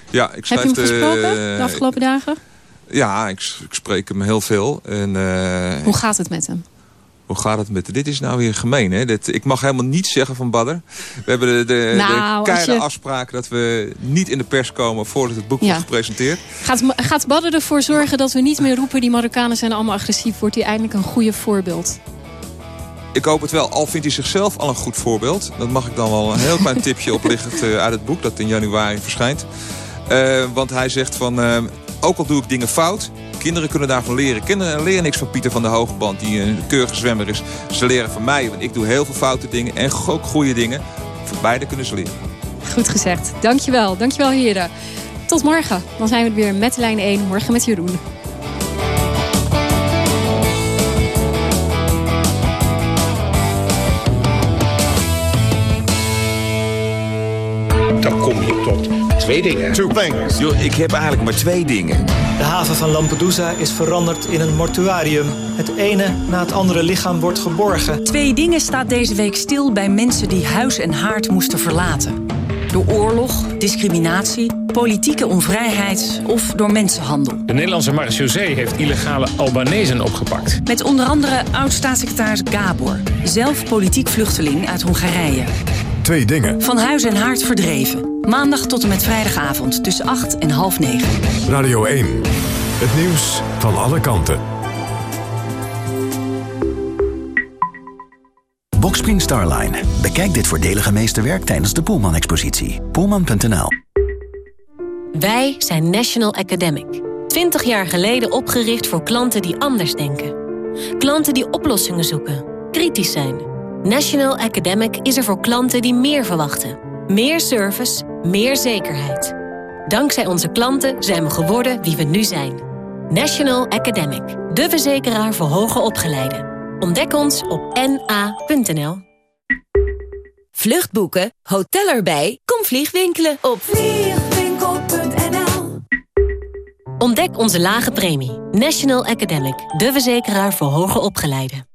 Ja, ik schrijf Heb je hem gesproken de afgelopen dagen? Ja, ik, ik, spreek hem heel veel. En, uh, Hoe gaat het met hem? Hoe gaat het met... Dit is nou weer gemeen, hè? Dit, ik mag helemaal niets zeggen van Badder. We hebben de, de, nou, de keiharde je... afspraak dat we niet in de pers komen voordat het boek ja. wordt gepresenteerd. Gaat, gaat Badder ervoor zorgen dat we niet meer roepen... die Marokkanen zijn allemaal agressief? Wordt hij eindelijk een goede voorbeeld? Ik hoop het wel, al vindt hij zichzelf al een goed voorbeeld. Dat mag ik dan wel een heel klein tipje oplichten uh, uit het boek... dat in januari verschijnt. Uh, want hij zegt van... Uh, ook al doe ik dingen fout, kinderen kunnen daarvan leren. Kinderen leren niks van Pieter van de Hogeband, die een keurige zwemmer is. Ze leren van mij, want ik doe heel veel foute dingen en ook goede dingen. Voor beide kunnen ze leren. Goed gezegd. Dankjewel. Dankjewel heren. Tot morgen. Dan zijn we weer met lijn 1. Morgen met Jeroen. Twee dingen. Two things. Yo, ik heb eigenlijk maar twee dingen. De haven van Lampedusa is veranderd in een mortuarium. Het ene na het andere lichaam wordt geborgen. Twee dingen staat deze week stil bij mensen die huis en haard moesten verlaten. Door oorlog, discriminatie, politieke onvrijheid of door mensenhandel. De Nederlandse marechaussee heeft illegale Albanezen opgepakt. Met onder andere oud-staatssecretaris Gabor, zelf politiek vluchteling uit Hongarije. Twee dingen. Van huis en haard verdreven. Maandag tot en met vrijdagavond tussen 8 en half 9. Radio 1. Het nieuws van alle kanten. Boxspring Starline. Bekijk dit voordelige meesterwerk tijdens de Poelman-expositie. Poelman.nl Wij zijn National Academic. 20 jaar geleden opgericht voor klanten die anders denken. Klanten die oplossingen zoeken. Kritisch zijn. National Academic is er voor klanten die meer verwachten. Meer service, meer zekerheid. Dankzij onze klanten zijn we geworden wie we nu zijn. National Academic, de verzekeraar voor hoger opgeleiden. Ontdek ons op na.nl. Vluchtboeken, hotel erbij, kom vliegwinkelen op vliegwinkel.nl. Ontdek onze lage premie. National Academic, de verzekeraar voor hoger opgeleiden.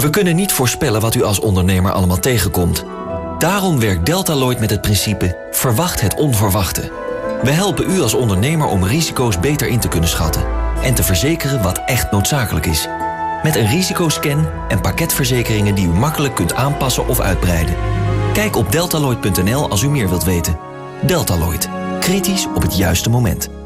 We kunnen niet voorspellen wat u als ondernemer allemaal tegenkomt. Daarom werkt Deltaloid met het principe verwacht het onverwachte. We helpen u als ondernemer om risico's beter in te kunnen schatten en te verzekeren wat echt noodzakelijk is. Met een risicoscan en pakketverzekeringen die u makkelijk kunt aanpassen of uitbreiden. Kijk op deltaloid.nl als u meer wilt weten. Deltaloid. Kritisch op het juiste moment.